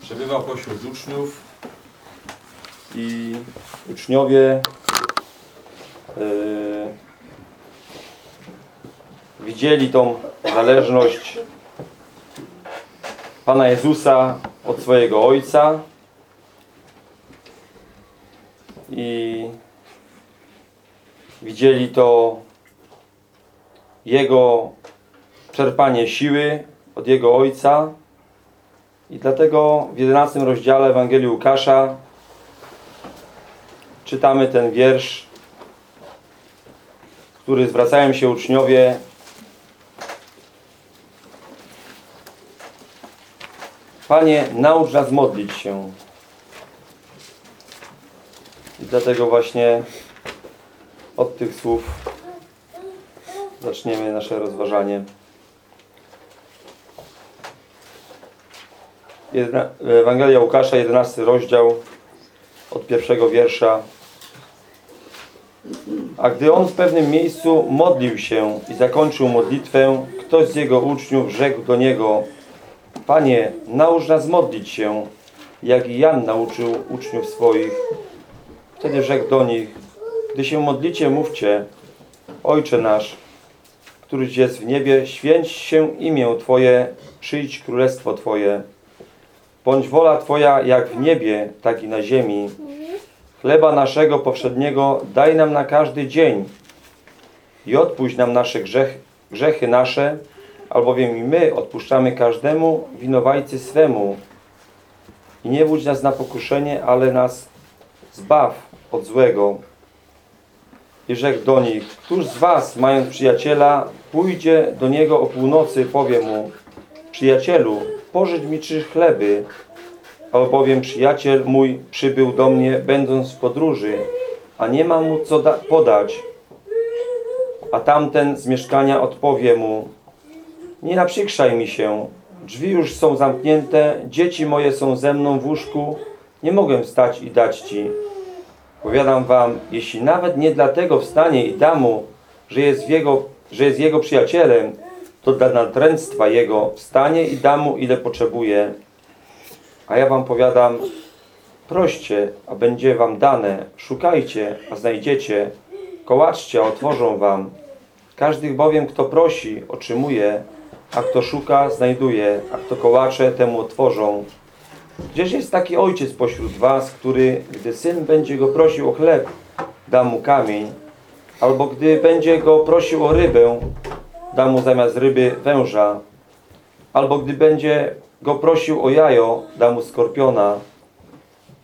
Przebywał pośród uczniów i uczniowie e, widzieli tą zależność Pana Jezusa od swojego Ojca i widzieli to Jego czerpanie siły od Jego Ojca i dlatego w 11 rozdziale Ewangelii Łukasza czytamy ten wiersz, który zwracają się uczniowie Panie, naucz nas modlić się. I dlatego właśnie od tych słów zaczniemy nasze rozważanie. Ewangelia Łukasza, 11 rozdział, od pierwszego wiersza. A gdy on w pewnym miejscu modlił się i zakończył modlitwę, ktoś z jego uczniów rzekł do niego Panie, naucz nas modlić się, jak i Jan nauczył uczniów swoich. Wtedy rzekł do nich Gdy się modlicie, mówcie Ojcze nasz, któryś jest w niebie, święć się imię Twoje, przyjdź królestwo Twoje. Bądź wola Twoja jak w niebie, tak i na ziemi. Chleba naszego powszedniego daj nam na każdy dzień i odpuść nam nasze grzechy, grzechy nasze, albowiem i my odpuszczamy każdemu winowajcy swemu. I nie wódź nas na pokuszenie, ale nas zbaw od złego. I rzekł do nich, któż z was, mając przyjaciela, pójdzie do niego o północy, powie mu, przyjacielu, pożycz mi trzy chleby, albowiem przyjaciel mój przybył do mnie, będąc w podróży, a nie ma mu co podać. A tamten z mieszkania odpowie mu, nie naprzykrzaj mi się, drzwi już są zamknięte, dzieci moje są ze mną w łóżku, nie mogę wstać i dać ci. Powiadam wam, jeśli nawet nie dlatego wstanie i da mu, że jest, jego, że jest jego przyjacielem, to dla natręctwa jego wstanie i da mu, ile potrzebuje. A ja wam powiadam, proście, a będzie wam dane, szukajcie, a znajdziecie, kołaczcie, a otworzą wam. Każdy bowiem, kto prosi, otrzymuje, a kto szuka, znajduje, a kto kołacze, temu otworzą. Gdzież jest taki ojciec pośród was, który, gdy syn będzie go prosił o chleb, da mu kamień, albo gdy będzie go prosił o rybę, da mu zamiast ryby węża, albo gdy będzie go prosił o jajo, da mu skorpiona.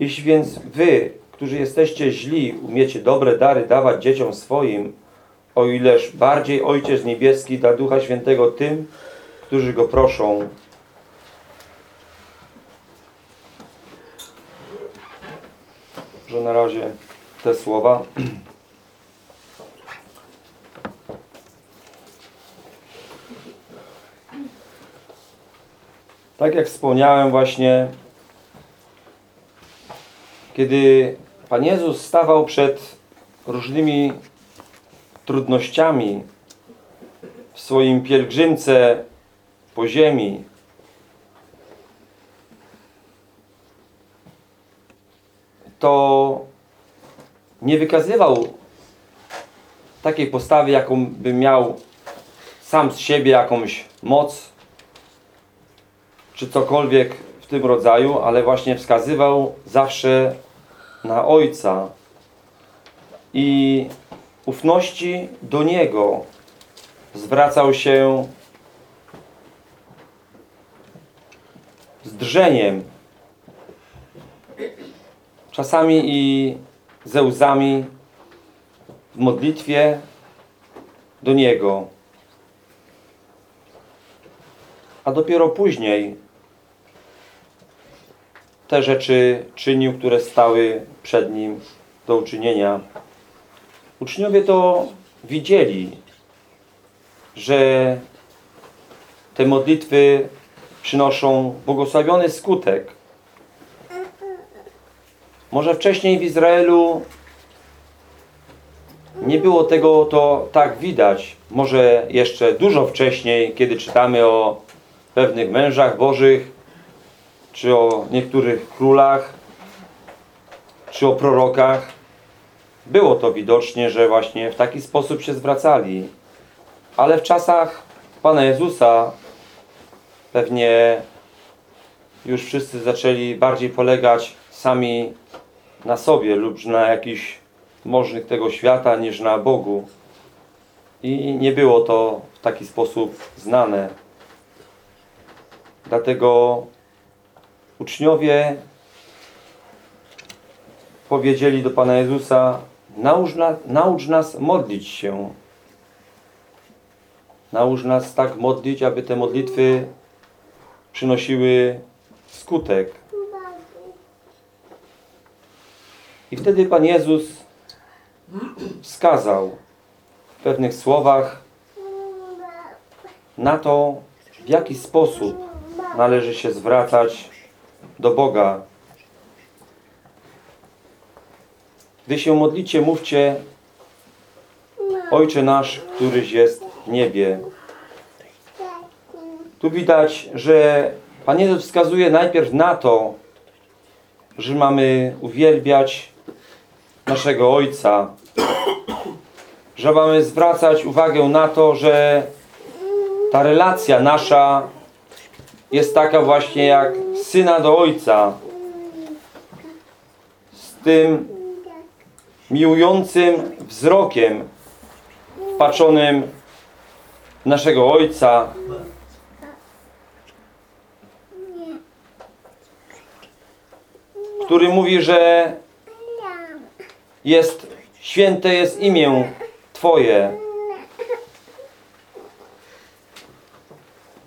Jeśli więc wy, którzy jesteście źli, umiecie dobre dary dawać dzieciom swoim, o ileż bardziej Ojciec Niebieski da Ducha Świętego tym, którzy Go proszą. Że na razie te słowa. Tak jak wspomniałem właśnie, kiedy Pan Jezus stawał przed różnymi trudnościami w swoim pielgrzymce po ziemi, to nie wykazywał takiej postawy, jaką by miał sam z siebie jakąś moc, czy cokolwiek w tym rodzaju, ale właśnie wskazywał zawsze na Ojca i ufności do Niego zwracał się z drżeniem, czasami i ze łzami w modlitwie do Niego. A dopiero później te rzeczy czynił, które stały przed Nim do uczynienia. Uczniowie to widzieli, że te modlitwy przynoszą błogosławiony skutek. Może wcześniej w Izraelu nie było tego to tak widać. Może jeszcze dużo wcześniej, kiedy czytamy o pewnych mężach bożych, czy o niektórych królach, czy o prorokach, było to widocznie, że właśnie w taki sposób się zwracali. Ale w czasach Pana Jezusa pewnie już wszyscy zaczęli bardziej polegać sami na sobie lub na jakichś możnych tego świata niż na Bogu. I nie było to w taki sposób znane. Dlatego uczniowie powiedzieli do Pana Jezusa naucz, na, naucz nas modlić się. Naucz nas tak modlić, aby te modlitwy przynosiły skutek. I wtedy Pan Jezus wskazał w pewnych słowach na to, w jaki sposób należy się zwracać do Boga. Gdy się modlicie, mówcie Ojcze nasz, któryś jest w niebie. Tu widać, że Pan Jezus wskazuje najpierw na to, że mamy uwielbiać naszego Ojca, że mamy zwracać uwagę na to, że ta relacja nasza jest taka właśnie jak syna do ojca. Z tym miłującym wzrokiem wpaczonym w naszego ojca. Który mówi, że jest święte jest imię Twoje.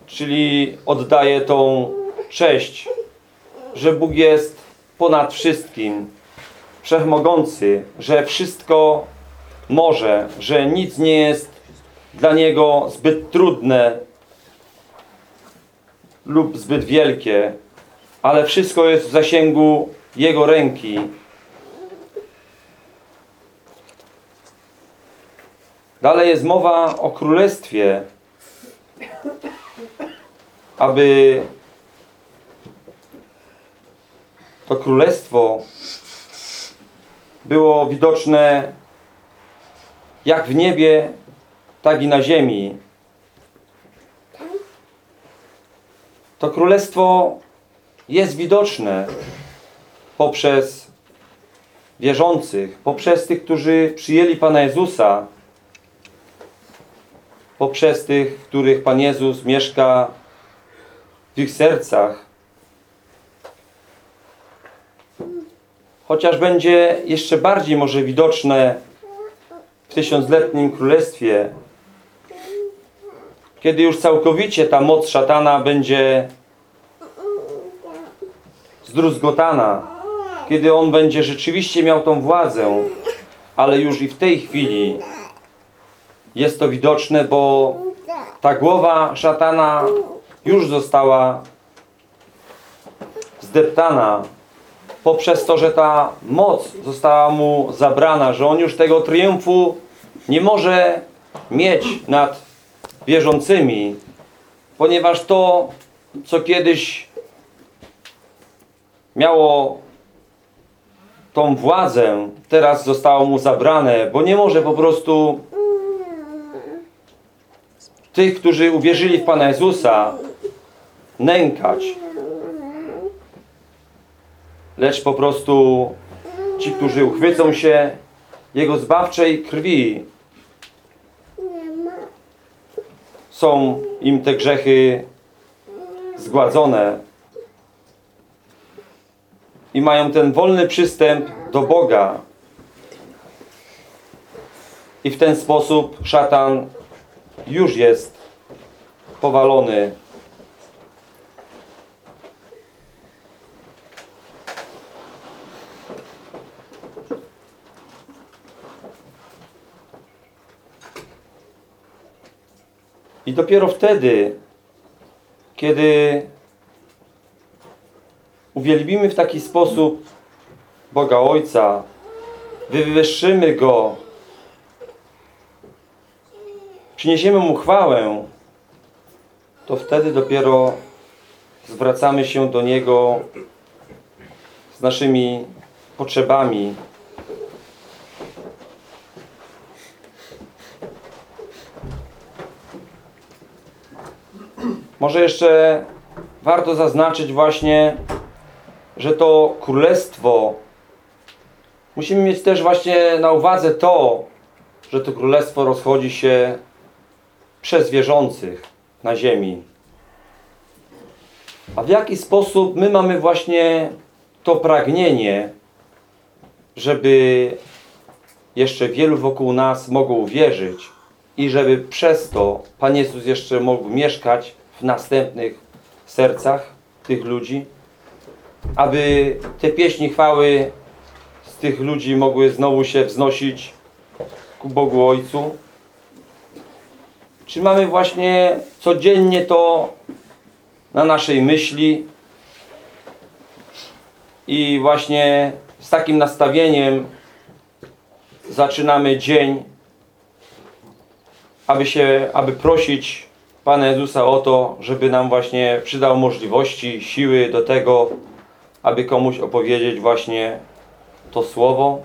Czyli oddaje tą cześć, że Bóg jest ponad wszystkim, wszechmogący, że wszystko może, że nic nie jest dla Niego zbyt trudne lub zbyt wielkie, ale wszystko jest w zasięgu Jego ręki. Dalej jest mowa o królestwie, aby to królestwo było widoczne jak w niebie, tak i na ziemi. To królestwo jest widoczne poprzez wierzących, poprzez tych, którzy przyjęli Pana Jezusa, poprzez tych, w których Pan Jezus mieszka w ich sercach. Chociaż będzie jeszcze bardziej może widoczne w tysiącletnim królestwie, kiedy już całkowicie ta moc szatana będzie zdruzgotana, kiedy on będzie rzeczywiście miał tą władzę, ale już i w tej chwili jest to widoczne, bo ta głowa szatana już została zdeptana poprzez to, że ta moc została mu zabrana, że on już tego triumfu nie może mieć nad wierzącymi, ponieważ to, co kiedyś miało tą władzę, teraz zostało mu zabrane, bo nie może po prostu tych, którzy uwierzyli w Pana Jezusa, nękać. Lecz po prostu ci, którzy uchwycą się Jego zbawczej krwi, są im te grzechy zgładzone i mają ten wolny przystęp do Boga. I w ten sposób szatan już jest powalony. I dopiero wtedy, kiedy uwielbimy w taki sposób Boga Ojca, wywyższymy Go, przyniesiemy Mu chwałę, to wtedy dopiero zwracamy się do Niego z naszymi potrzebami. Może jeszcze warto zaznaczyć właśnie, że to królestwo musimy mieć też właśnie na uwadze to, że to królestwo rozchodzi się przez wierzących na ziemi. A w jaki sposób my mamy właśnie to pragnienie, żeby jeszcze wielu wokół nas mogło uwierzyć i żeby przez to Pan Jezus jeszcze mógł mieszkać w następnych sercach tych ludzi, aby te pieśni chwały z tych ludzi mogły znowu się wznosić ku Bogu Ojcu. Czy mamy właśnie codziennie to na naszej myśli i właśnie z takim nastawieniem zaczynamy dzień, aby się, aby prosić Pana Jezusa o to, żeby nam właśnie przydał możliwości, siły do tego, aby komuś opowiedzieć właśnie to słowo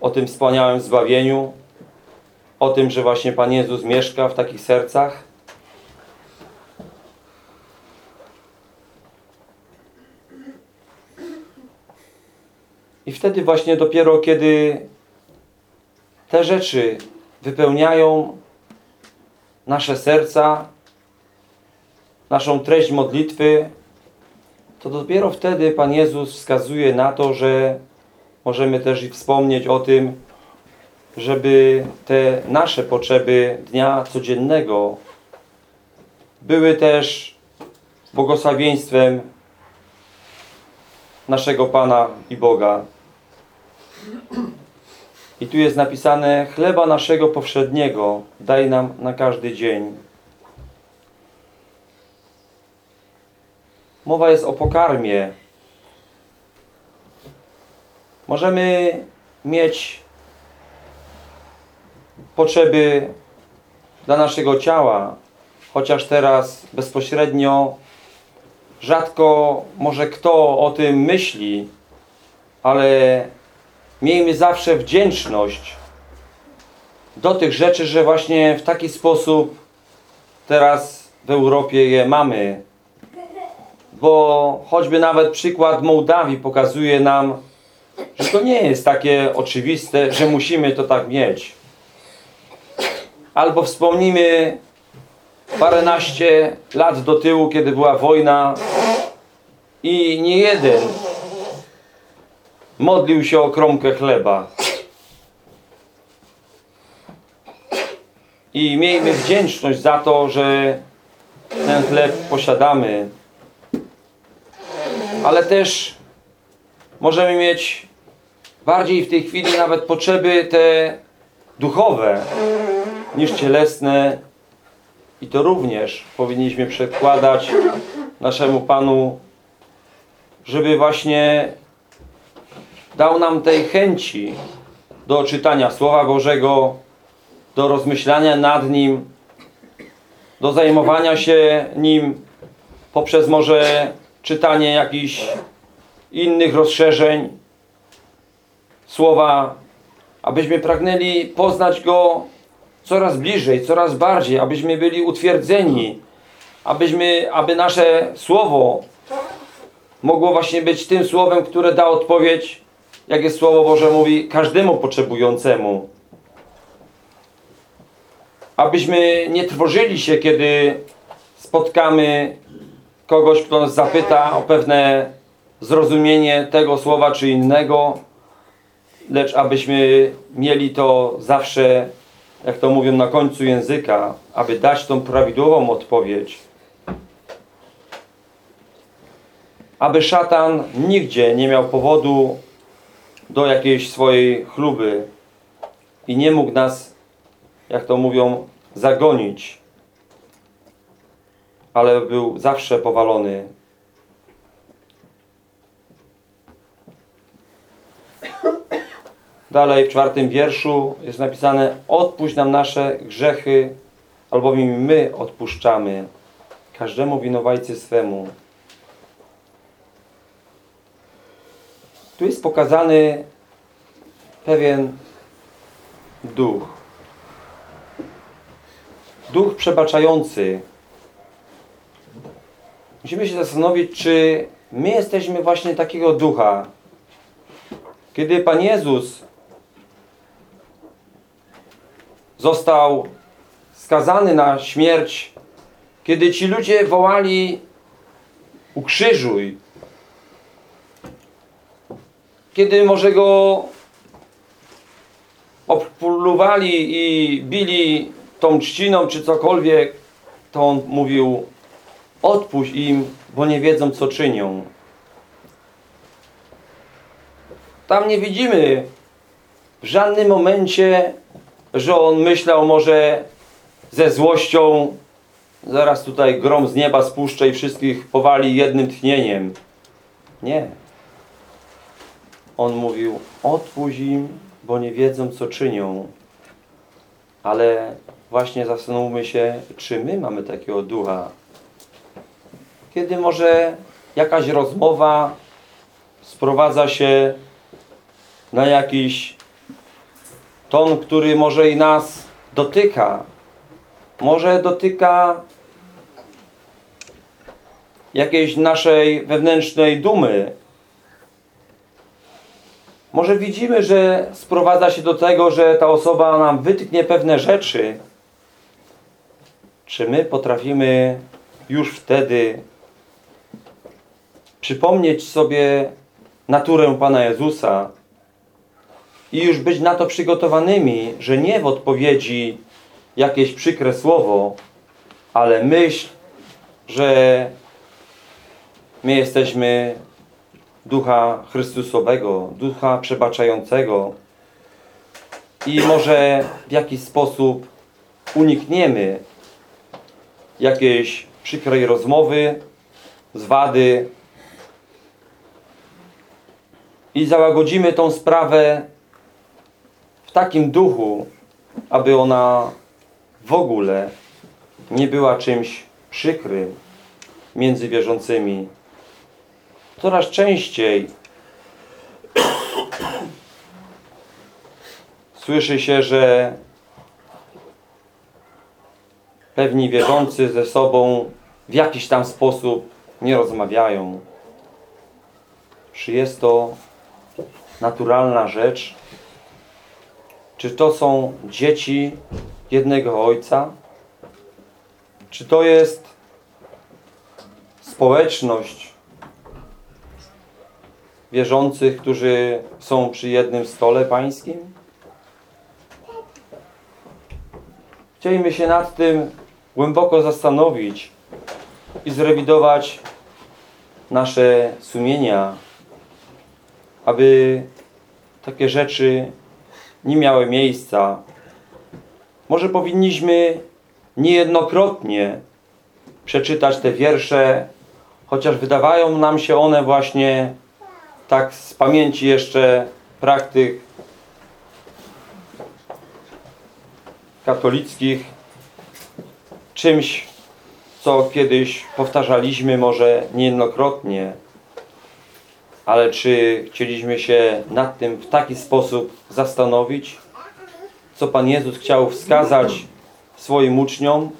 o tym wspaniałym zbawieniu, o tym, że właśnie Pan Jezus mieszka w takich sercach. I wtedy właśnie dopiero kiedy te rzeczy wypełniają nasze serca, naszą treść modlitwy, to dopiero wtedy Pan Jezus wskazuje na to, że możemy też i wspomnieć o tym, żeby te nasze potrzeby dnia codziennego były też błogosławieństwem naszego Pana i Boga. I tu jest napisane chleba naszego powszedniego daj nam na każdy dzień. Mowa jest o pokarmie. Możemy mieć potrzeby dla naszego ciała, chociaż teraz bezpośrednio rzadko może kto o tym myśli, ale miejmy zawsze wdzięczność do tych rzeczy, że właśnie w taki sposób teraz w Europie je mamy. Bo choćby nawet przykład Mołdawii pokazuje nam, że to nie jest takie oczywiste, że musimy to tak mieć. Albo wspomnimy paręnaście lat do tyłu, kiedy była wojna i nie jeden modlił się o kromkę chleba. I miejmy wdzięczność za to, że ten chleb posiadamy. Ale też możemy mieć bardziej w tej chwili nawet potrzeby te duchowe niż cielesne i to również powinniśmy przekładać naszemu Panu, żeby właśnie dał nam tej chęci do czytania Słowa Bożego, do rozmyślania nad Nim, do zajmowania się Nim poprzez może czytanie jakichś innych rozszerzeń Słowa, abyśmy pragnęli poznać Go coraz bliżej, coraz bardziej, abyśmy byli utwierdzeni, abyśmy, aby nasze Słowo mogło właśnie być tym Słowem, które da odpowiedź, jak jest Słowo Boże mówi, każdemu potrzebującemu. Abyśmy nie trwożyli się, kiedy spotkamy kogoś, kto nas zapyta o pewne zrozumienie tego słowa czy innego, lecz abyśmy mieli to zawsze, jak to mówią, na końcu języka, aby dać tą prawidłową odpowiedź. Aby szatan nigdzie nie miał powodu do jakiejś swojej chluby i nie mógł nas, jak to mówią, zagonić, ale był zawsze powalony. Dalej w czwartym wierszu jest napisane odpuść nam nasze grzechy albowiem my odpuszczamy każdemu winowajcy swemu. Tu jest pokazany pewien duch. Duch przebaczający. Musimy się zastanowić, czy my jesteśmy właśnie takiego ducha. Kiedy Pan Jezus został skazany na śmierć, kiedy ci ludzie wołali ukrzyżuj, kiedy może go opluwali i bili tą trzciną czy cokolwiek, to on mówił odpuść im, bo nie wiedzą co czynią. Tam nie widzimy w żadnym momencie, że on myślał może ze złością zaraz tutaj grom z nieba spuszczę i wszystkich powali jednym tchnieniem. Nie. On mówił, odpuść im, bo nie wiedzą, co czynią. Ale właśnie zastanówmy się, czy my mamy takiego ducha. Kiedy może jakaś rozmowa sprowadza się na jakiś ton, który może i nas dotyka. Może dotyka jakiejś naszej wewnętrznej dumy. Może widzimy, że sprowadza się do tego, że ta osoba nam wytknie pewne rzeczy. Czy my potrafimy już wtedy przypomnieć sobie naturę Pana Jezusa i już być na to przygotowanymi, że nie w odpowiedzi jakieś przykre słowo, ale myśl, że my jesteśmy Ducha Chrystusowego, Ducha Przebaczającego i może w jakiś sposób unikniemy jakiejś przykrej rozmowy, zwady i załagodzimy tą sprawę w takim duchu, aby ona w ogóle nie była czymś przykrym między wierzącymi. Coraz częściej słyszy się, że pewni wierzący ze sobą w jakiś tam sposób nie rozmawiają. Czy jest to naturalna rzecz? Czy to są dzieci jednego ojca? Czy to jest społeczność wierzących, którzy są przy jednym stole pańskim? Chcielibyśmy się nad tym głęboko zastanowić i zrewidować nasze sumienia, aby takie rzeczy nie miały miejsca. Może powinniśmy niejednokrotnie przeczytać te wiersze, chociaż wydawają nam się one właśnie tak z pamięci jeszcze praktyk katolickich czymś, co kiedyś powtarzaliśmy może niejednokrotnie, ale czy chcieliśmy się nad tym w taki sposób zastanowić, co Pan Jezus chciał wskazać swoim uczniom?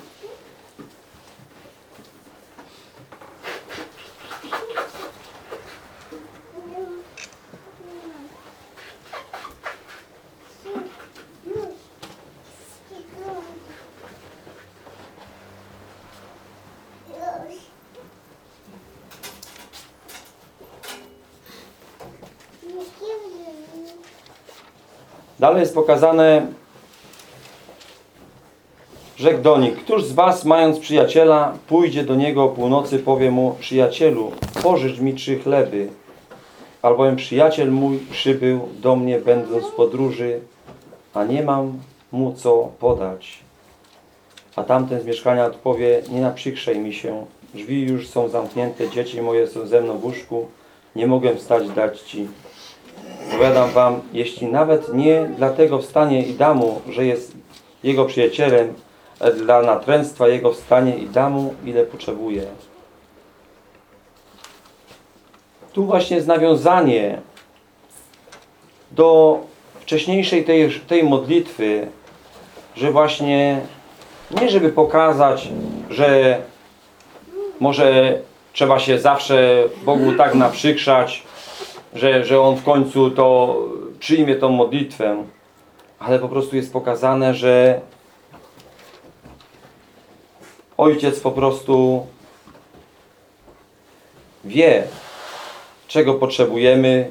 Dalej jest pokazane, rzekł do nich, któż z was, mając przyjaciela, pójdzie do niego o północy, powie mu, przyjacielu, pożycz mi trzy chleby, albowiem przyjaciel mój przybył do mnie, będąc w podróży, a nie mam mu co podać. A tamten z mieszkania odpowie, nie naprzykrzej mi się, drzwi już są zamknięte, dzieci moje są ze mną w łóżku, nie mogę wstać dać ci. Powiadam wam, jeśli nawet nie dlatego wstanie i da mu, że jest jego przyjacielem, e, dla natręctwa Jego wstanie i da Mu, ile potrzebuje. Tu właśnie jest nawiązanie do wcześniejszej tej, tej modlitwy, że właśnie nie żeby pokazać, że może trzeba się zawsze Bogu tak naprzykrzać, że, że On w końcu to przyjmie tą modlitwę, ale po prostu jest pokazane, że Ojciec po prostu wie, czego potrzebujemy.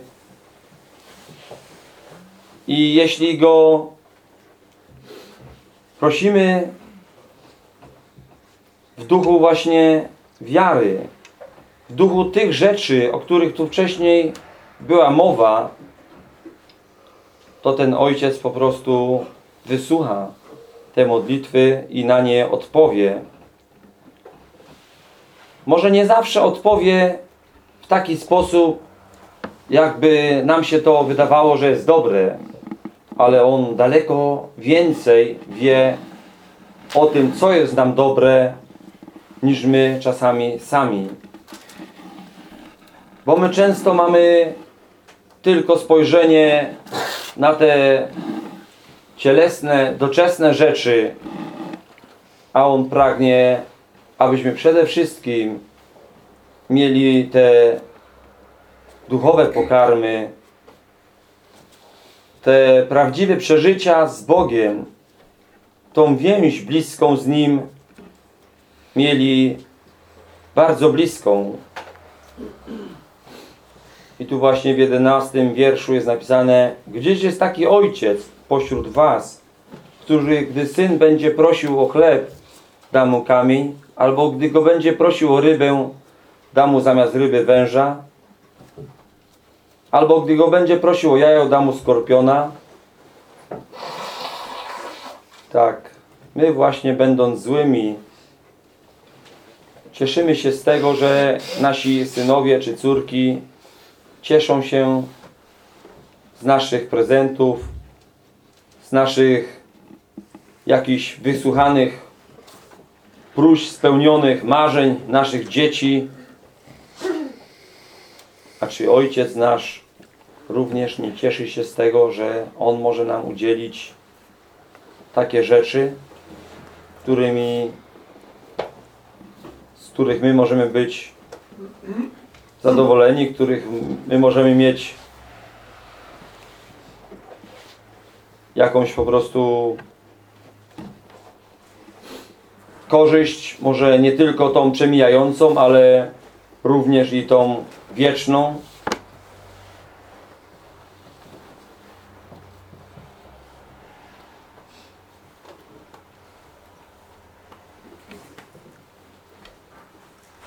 I jeśli Go prosimy w duchu właśnie wiary, w duchu tych rzeczy, o których tu wcześniej była mowa, to ten Ojciec po prostu wysłucha te modlitwy i na nie odpowie. Może nie zawsze odpowie w taki sposób, jakby nam się to wydawało, że jest dobre, ale On daleko więcej wie o tym, co jest nam dobre, niż my czasami sami. Bo my często mamy tylko spojrzenie na te cielesne, doczesne rzeczy, a On pragnie, abyśmy przede wszystkim mieli te duchowe pokarmy, te prawdziwe przeżycia z Bogiem, tą więź bliską z Nim mieli bardzo bliską. I tu właśnie w jedenastym wierszu jest napisane Gdzieś jest taki ojciec pośród was, który gdy syn będzie prosił o chleb, da mu kamień, albo gdy go będzie prosił o rybę, da mu zamiast ryby węża, albo gdy go będzie prosił o jajo, da mu skorpiona. Tak, my właśnie będąc złymi, cieszymy się z tego, że nasi synowie czy córki cieszą się z naszych prezentów, z naszych jakichś wysłuchanych próśb, spełnionych marzeń naszych dzieci. A czy Ojciec nasz również nie cieszy się z tego, że On może nam udzielić takie rzeczy, którymi z których my możemy być zadowoleni, których my możemy mieć jakąś po prostu korzyść, może nie tylko tą przemijającą, ale również i tą wieczną.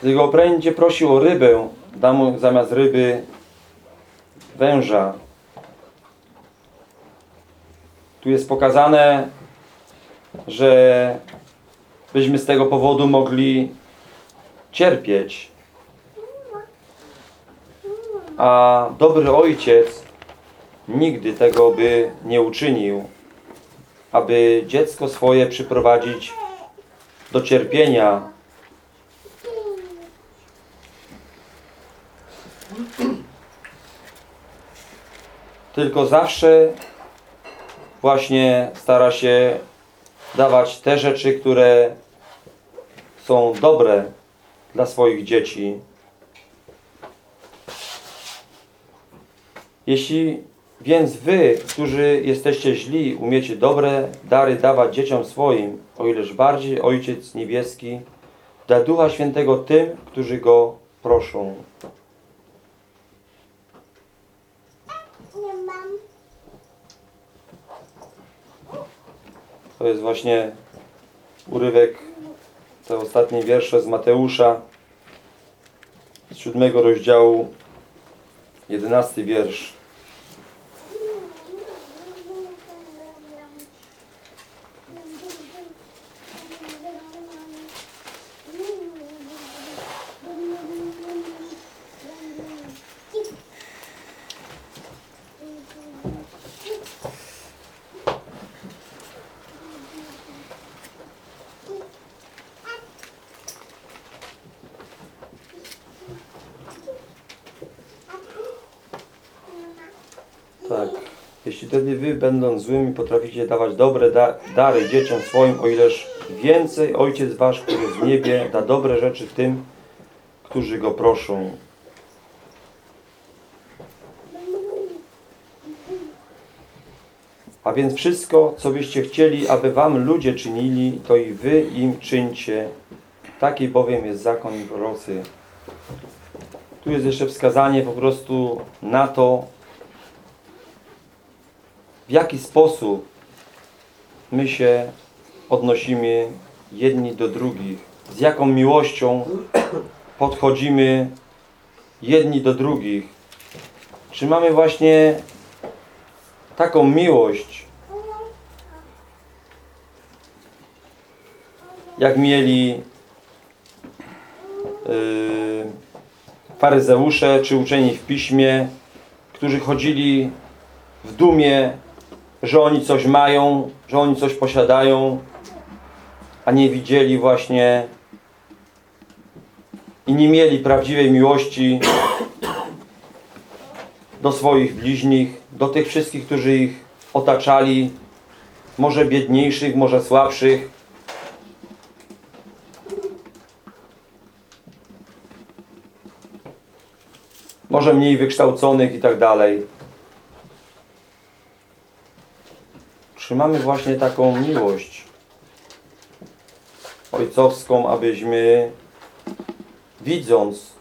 Gdy go będzie prosił o rybę, da mu zamiast ryby węża. Tu jest pokazane, że byśmy z tego powodu mogli cierpieć. A dobry ojciec nigdy tego by nie uczynił, aby dziecko swoje przyprowadzić do cierpienia, tylko zawsze właśnie stara się dawać te rzeczy, które są dobre dla swoich dzieci. Jeśli więc wy, którzy jesteście źli, umiecie dobre dary dawać dzieciom swoim, o ileż bardziej Ojciec Niebieski da Ducha Świętego tym, którzy Go proszą. To jest właśnie urywek, te ostatnie wiersze z Mateusza, z siódmego rozdziału, jedenasty wiersz. Będąc złymi, potraficie dawać dobre da dary dzieciom swoim, o ileż więcej Ojciec Wasz, który w niebie, da dobre rzeczy tym, którzy Go proszą. A więc wszystko, co byście chcieli, aby wam ludzie czynili, to i wy im czyńcie. Taki bowiem jest zakon i prorocy. Tu jest jeszcze wskazanie po prostu na to, w jaki sposób my się odnosimy jedni do drugich. Z jaką miłością podchodzimy jedni do drugich. Czy mamy właśnie taką miłość, jak mieli yy, faryzeusze czy uczeni w piśmie, którzy chodzili w dumie, że oni coś mają, że oni coś posiadają, a nie widzieli właśnie i nie mieli prawdziwej miłości do swoich bliźnich, do tych wszystkich, którzy ich otaczali, może biedniejszych, może słabszych. Może mniej wykształconych i tak dalej. Czy mamy właśnie taką miłość ojcowską, abyśmy widząc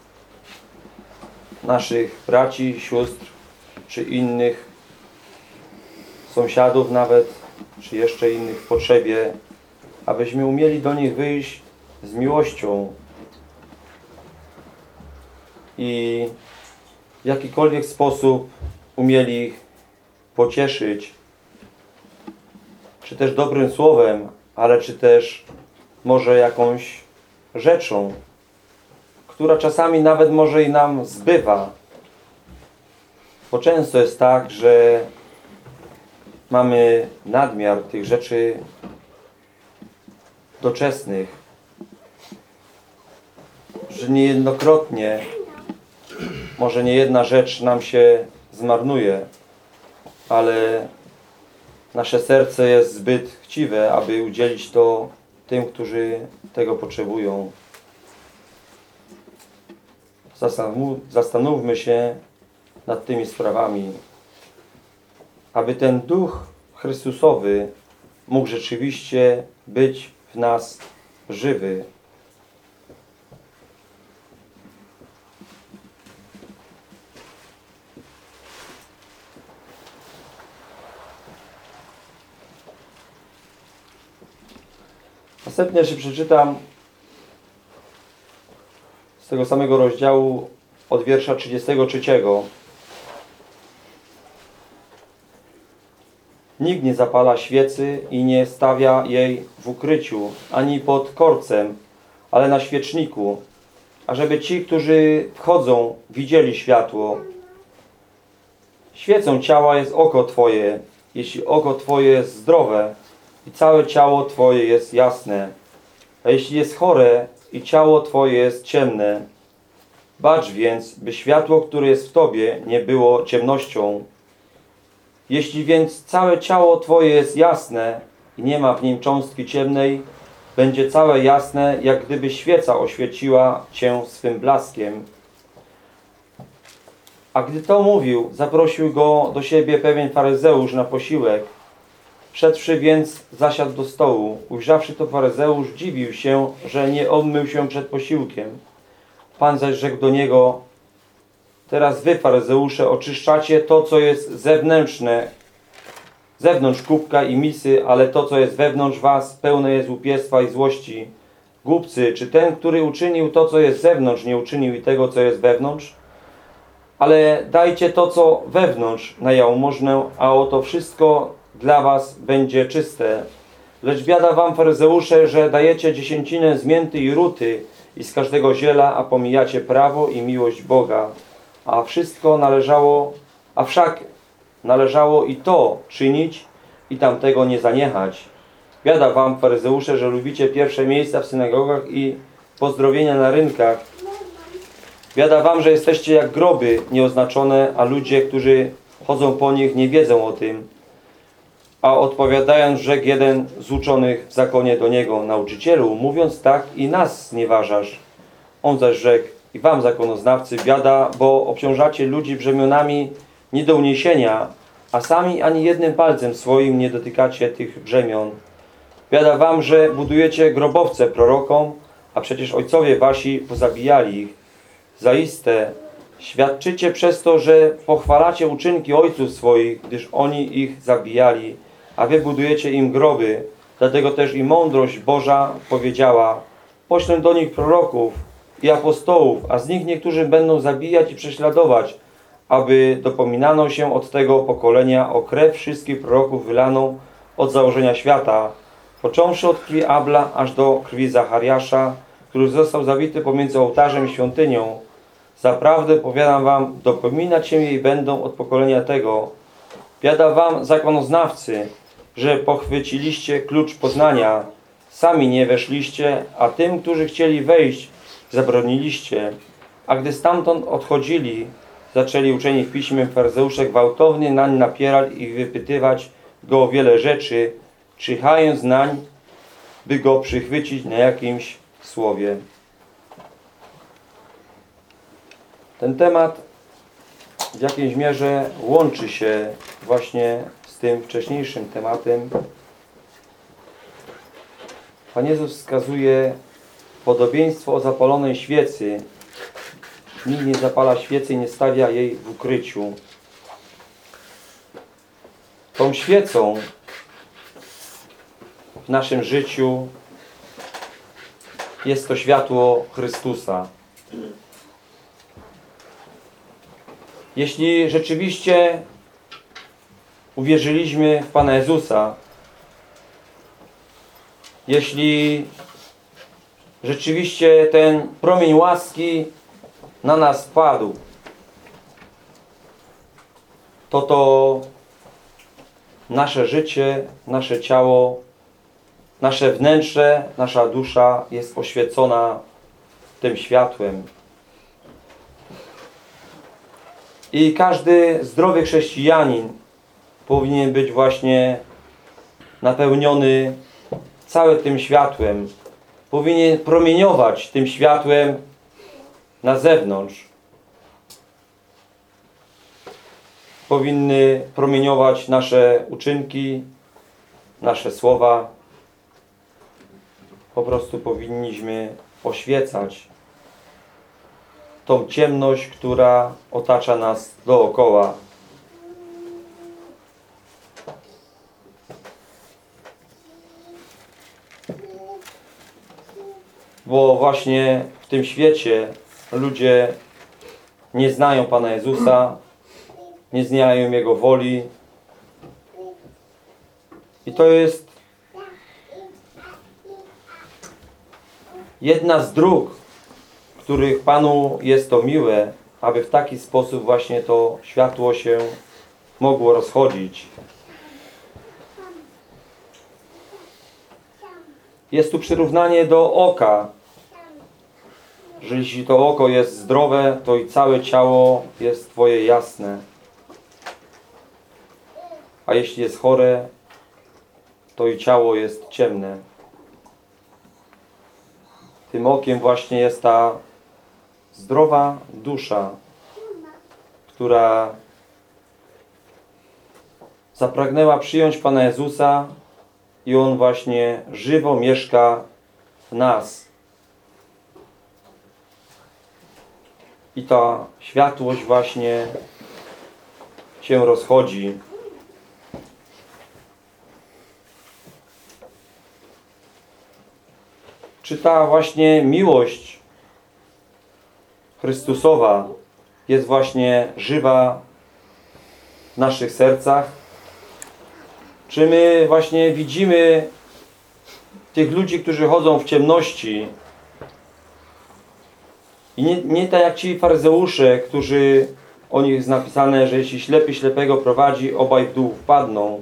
naszych braci, sióstr, czy innych sąsiadów nawet, czy jeszcze innych w potrzebie, abyśmy umieli do nich wyjść z miłością i w jakikolwiek sposób umieli ich pocieszyć, czy też dobrym słowem, ale czy też może jakąś rzeczą, która czasami nawet może i nam zbywa. Bo często jest tak, że mamy nadmiar tych rzeczy doczesnych, że niejednokrotnie może nie jedna rzecz nam się zmarnuje, ale nasze serce jest zbyt chciwe, aby udzielić to tym, którzy tego potrzebują. Zastanów, zastanówmy się nad tymi sprawami, aby ten Duch Chrystusowy mógł rzeczywiście być w nas żywy. Następnie jeszcze przeczytam z tego samego rozdziału od wiersza 33. Nikt nie zapala świecy i nie stawia jej w ukryciu, ani pod korcem, ale na świeczniku, ażeby ci, którzy wchodzą, widzieli światło. Świecą ciała jest oko Twoje, jeśli oko Twoje jest zdrowe i całe ciało Twoje jest jasne. A jeśli jest chore i ciało Twoje jest ciemne, bacz więc, by światło, które jest w Tobie, nie było ciemnością. Jeśli więc całe ciało Twoje jest jasne i nie ma w nim cząstki ciemnej, będzie całe jasne, jak gdyby świeca oświeciła Cię swym blaskiem. A gdy to mówił, zaprosił go do siebie pewien faryzeusz na posiłek. Wszedłszy więc zasiadł do stołu. Ujrzawszy to faryzeusz, dziwił się, że nie obmył się przed posiłkiem. Pan zaś rzekł do niego, teraz wy, faryzeusze, oczyszczacie to, co jest zewnętrzne, zewnątrz kubka i misy, ale to, co jest wewnątrz was, pełne jest łupiestwa i złości. Głupcy, czy ten, który uczynił to, co jest zewnątrz, nie uczynił i tego, co jest wewnątrz? Ale dajcie to, co wewnątrz na jałmużnę, a oto wszystko dla was będzie czyste. Lecz biada wam, faryzeusze, że dajecie dziesięcinę z mięty i ruty i z każdego ziela, a pomijacie prawo i miłość Boga. A wszystko należało, a wszak należało i to czynić i tamtego nie zaniechać. Biada wam, faryzeusze, że lubicie pierwsze miejsca w synagogach i pozdrowienia na rynkach. Biada wam, że jesteście jak groby nieoznaczone, a ludzie, którzy chodzą po nich, nie wiedzą o tym. A odpowiadając, rzekł jeden z uczonych w zakonie do niego, nauczycielu, mówiąc tak i nas znieważasz. On zaś rzekł, i wam zakonoznawcy, biada, bo obciążacie ludzi brzemionami nie do uniesienia, a sami ani jednym palcem swoim nie dotykacie tych brzemion. Biada wam, że budujecie grobowce prorokom, a przecież ojcowie wasi pozabijali ich. Zaiste świadczycie przez to, że pochwalacie uczynki ojców swoich, gdyż oni ich zabijali, a wy budujecie im groby. Dlatego też i mądrość Boża powiedziała, poślę do nich proroków i apostołów, a z nich niektórzy będą zabijać i prześladować, aby dopominano się od tego pokolenia o krew wszystkich proroków wylaną od założenia świata, począwszy od krwi Abla aż do krwi Zachariasza, który został zabity pomiędzy ołtarzem i świątynią. Zaprawdę powiadam wam, dopominać się jej będą od pokolenia tego. Biada wam, zakonoznawcy, że pochwyciliście klucz poznania. Sami nie weszliście, a tym, którzy chcieli wejść, zabroniliście. A gdy stamtąd odchodzili, zaczęli uczeni w piśmie faryzeusze gwałtownie nań napierać i wypytywać go o wiele rzeczy, czyhając nań, by go przychwycić na jakimś słowie. Ten temat w jakiejś mierze łączy się właśnie z tym wcześniejszym tematem. Pan Jezus wskazuje podobieństwo o zapalonej świecy. Nikt nie zapala świecy i nie stawia jej w ukryciu. Tą świecą w naszym życiu jest to światło Chrystusa. Jeśli rzeczywiście uwierzyliśmy w Pana Jezusa, jeśli rzeczywiście ten promień łaski na nas padł, to to nasze życie, nasze ciało, nasze wnętrze, nasza dusza jest oświecona tym światłem. I każdy zdrowy chrześcijanin powinien być właśnie napełniony całym tym światłem. Powinien promieniować tym światłem na zewnątrz. Powinny promieniować nasze uczynki, nasze słowa. Po prostu powinniśmy oświecać tą ciemność, która otacza nas dookoła. Bo właśnie w tym świecie ludzie nie znają Pana Jezusa, nie znają Jego woli. I to jest jedna z dróg, których Panu jest to miłe, aby w taki sposób właśnie to światło się mogło rozchodzić. Jest tu przyrównanie do oka. Że jeśli to oko jest zdrowe, to i całe ciało jest Twoje jasne. A jeśli jest chore, to i ciało jest ciemne. Tym okiem właśnie jest ta zdrowa dusza, która zapragnęła przyjąć Pana Jezusa i On właśnie żywo mieszka w nas. I ta światłość właśnie się rozchodzi. Czy ta właśnie miłość Chrystusowa jest właśnie żywa w naszych sercach? Czy my właśnie widzimy tych ludzi, którzy chodzą w ciemności i nie, nie tak jak ci faryzeusze, którzy o nich jest napisane, że jeśli ślepy ślepego prowadzi, obaj w dół wpadną.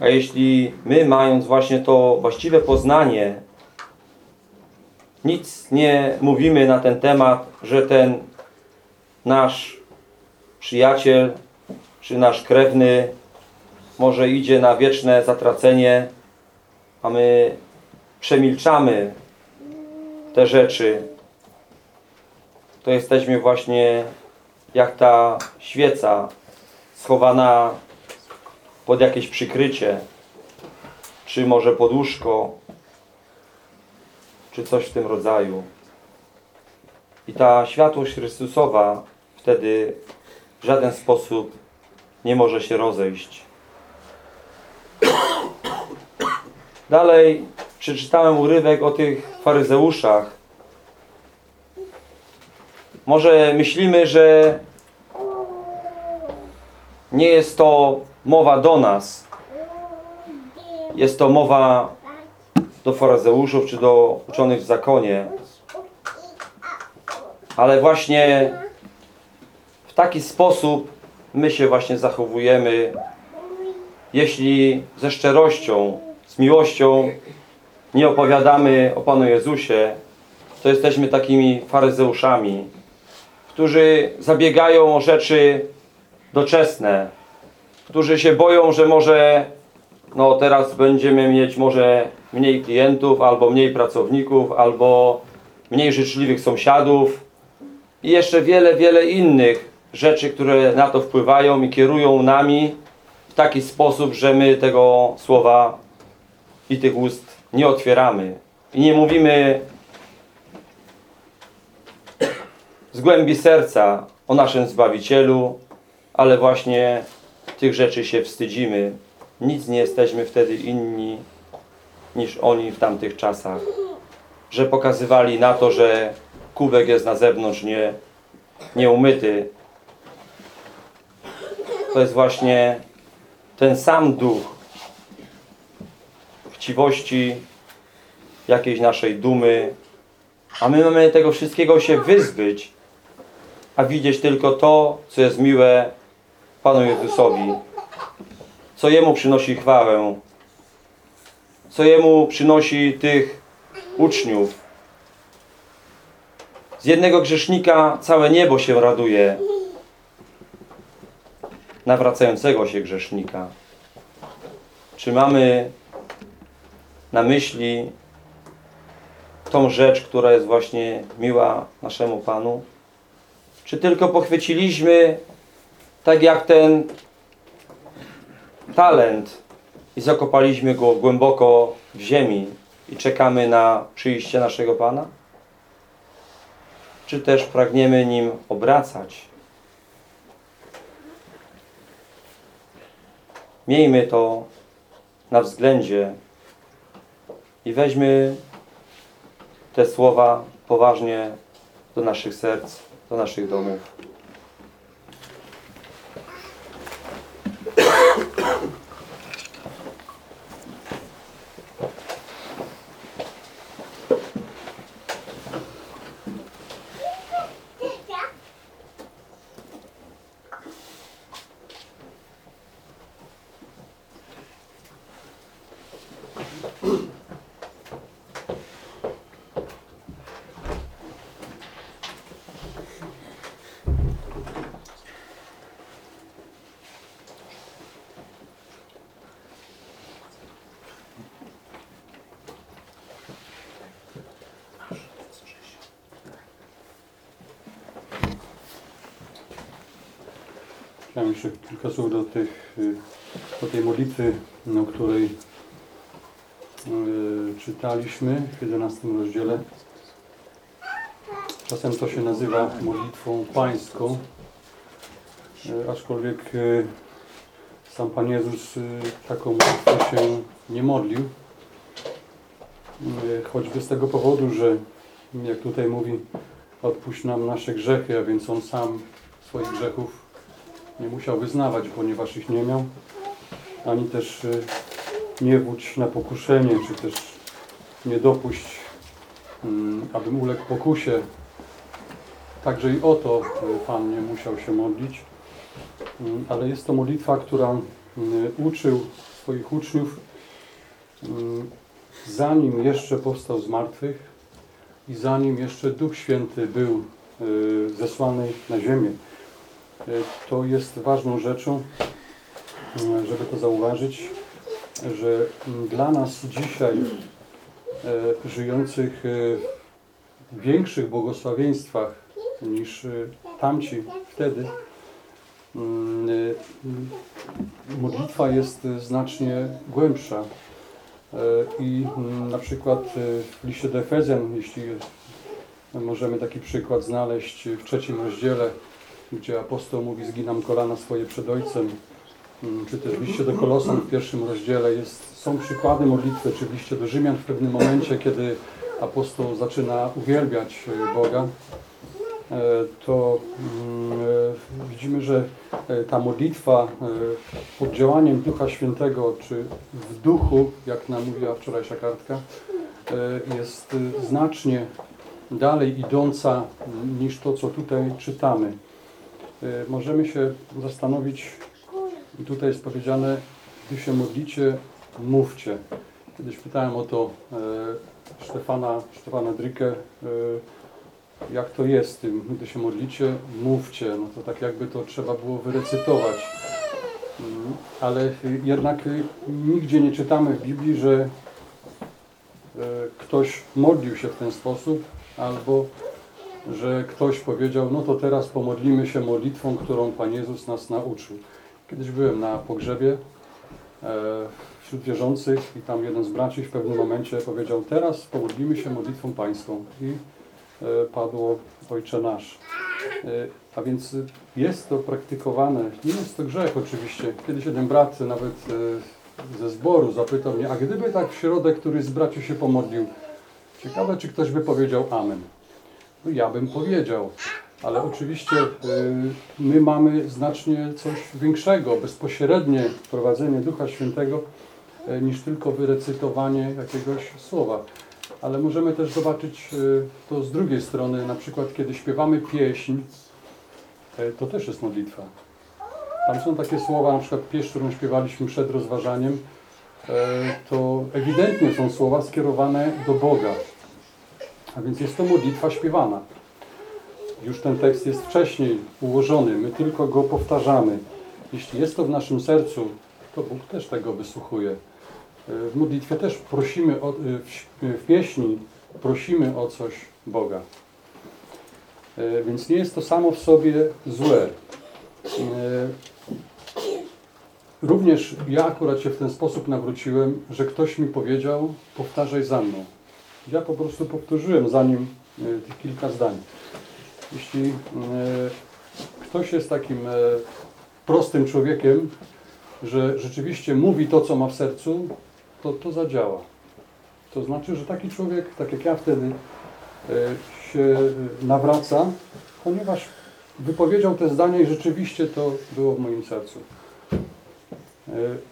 A jeśli my, mając właśnie to właściwe poznanie, nic nie mówimy na ten temat, że ten nasz przyjaciel, czy nasz krewny może idzie na wieczne zatracenie, a my przemilczamy te rzeczy, to jesteśmy właśnie jak ta świeca schowana pod jakieś przykrycie, czy może pod łóżko, czy coś w tym rodzaju. I ta światłość Chrystusowa wtedy w żaden sposób nie może się rozejść. Dalej przeczytałem urywek o tych faryzeuszach. Może myślimy, że nie jest to mowa do nas. Jest to mowa do faryzeuszów czy do uczonych w zakonie. Ale właśnie w taki sposób my się właśnie zachowujemy, jeśli ze szczerością, z miłością nie opowiadamy o Panu Jezusie, to jesteśmy takimi faryzeuszami, którzy zabiegają o rzeczy doczesne, którzy się boją, że może no teraz będziemy mieć może mniej klientów, albo mniej pracowników, albo mniej życzliwych sąsiadów i jeszcze wiele, wiele innych rzeczy, które na to wpływają i kierują nami w taki sposób, że my tego słowa i tych ust nie otwieramy. I nie mówimy z głębi serca o naszym Zbawicielu, ale właśnie tych rzeczy się wstydzimy. Nic nie jesteśmy wtedy inni niż oni w tamtych czasach. Że pokazywali na to, że kubek jest na zewnątrz nie, nieumyty. To jest właśnie ten sam duch chciwości, jakiejś naszej dumy, a my mamy tego wszystkiego się wyzbyć, a widzieć tylko to, co jest miłe Panu Jezusowi, co Jemu przynosi chwałę, co Jemu przynosi tych uczniów. Z jednego grzesznika całe niebo się raduje, nawracającego się grzesznika. Czy mamy na myśli tą rzecz, która jest właśnie miła naszemu Panu? Czy tylko pochwyciliśmy, tak jak ten talent i zakopaliśmy go głęboko w ziemi i czekamy na przyjście naszego Pana? Czy też pragniemy nim obracać? Miejmy to na względzie i weźmy te słowa poważnie do naszych serc, do naszych domów. Chciałem jeszcze kilka słów do, tych, y, do tej modlitwy, o której y, czytaliśmy w 11 rozdziale. Czasem to się nazywa modlitwą pańską, y, aczkolwiek sam Pan Jezus taką modlitwę się nie modlił. Choćby z tego powodu, że jak tutaj mówi, odpuść nam nasze grzechy, a więc On sam swoich grzechów nie musiał wyznawać, ponieważ ich nie miał, ani też y, nie wódź na pokuszenie, czy też nie dopuść, mm, abym uległ pokusie. Także i o to y, Pan nie musiał się modlić, Mm, ale jest to modlitwa, która mm, uczył swoich uczniów, zanim jeszcze powstał z martwych i zanim jeszcze Duch Święty był y, zesłany na ziemię. E, to jest ważną rzeczą, e, żeby to zauważyć, że dla nas dzisiaj e, żyjących w większych błogosławieństwach niż tamci wtedy, modlitwa jest znacznie głębsza. I na przykład w liście do Efezjan, jeśli możemy taki przykład znaleźć w trzecim rozdziale, gdzie apostoł mówi zginam kolana swoje przed Ojcem, Mm, czy też liście do Kolosan w pierwszym rozdziale jest, są przykłady modlitwy, czy liście do Rzymian w pewnym momencie, kiedy apostoł zaczyna uwielbiać e, Boga, e, to mm, e, widzimy, że ta modlitwa pod działaniem Ducha Świętego, czy w duchu, jak nam mówiła wczorajsza kartka, jest znacznie dalej idąca m, niż to, co tutaj czytamy. E, Możemy się zastanowić, tutaj jest powiedziane, gdy się modlicie, mówcie. Kiedyś pytałem o to e, Stefana, Stefana Drykę, e, jak to jest z tym, gdy się modlicie, mówcie. No to tak jakby to trzeba było wyrecytować. Mm, Ale y, jednak y, nigdzie nie czytamy w Biblii, że e, ktoś modlił się w ten sposób, albo że ktoś powiedział, no to teraz pomodlimy się modlitwą, którą Pan Jezus nas nauczył. Kiedyś byłem na pogrzebie e, wśród wierzących i tam jeden z braci w pewnym momencie powiedział, teraz pomodlimy się modlitwą Pańską. I e, padło Ojcze Nasz. E, A więc jest to praktykowane. Nie jest to grzech oczywiście. Kiedyś jeden brat nawet ze zboru zapytał mnie, a gdyby tak w środek któryś z braci się pomodlił, ciekawe czy ktoś by powiedział Amen. Ja bym powiedział, ale oczywiście y, my mamy znacznie coś większego, bezpośrednie prowadzenie Ducha Świętego y, niż tylko wyrecytowanie jakiegoś słowa. Ale możemy też zobaczyć y, to z drugiej strony, na przykład kiedy śpiewamy pieśń, to też jest modlitwa. Tam są takie słowa, na przykład pieśń, którą śpiewaliśmy przed rozważaniem, to ewidentnie są słowa skierowane do Boga. A więc jest to modlitwa śpiewana. Już ten tekst jest wcześniej ułożony, my tylko go powtarzamy. Jeśli jest to w naszym sercu, to Bóg też tego wysłuchuje. W modlitwie też prosimy, o, w, pieśni prosimy o coś Boga. E, Więc nie jest to samo w sobie złe. E, Również ja akurat się w ten sposób nawróciłem, że ktoś mi powiedział, powtarzaj za mną. Ja po prostu powtórzyłem za nim e, tych kilka zdań. Jeśli e, ktoś jest takim e, prostym człowiekiem, że rzeczywiście mówi to, co ma w sercu, to to zadziała. To znaczy, że taki człowiek, tak jak ja wtedy, się nawraca, ponieważ wypowiedział te zdania i rzeczywiście to było w moim sercu.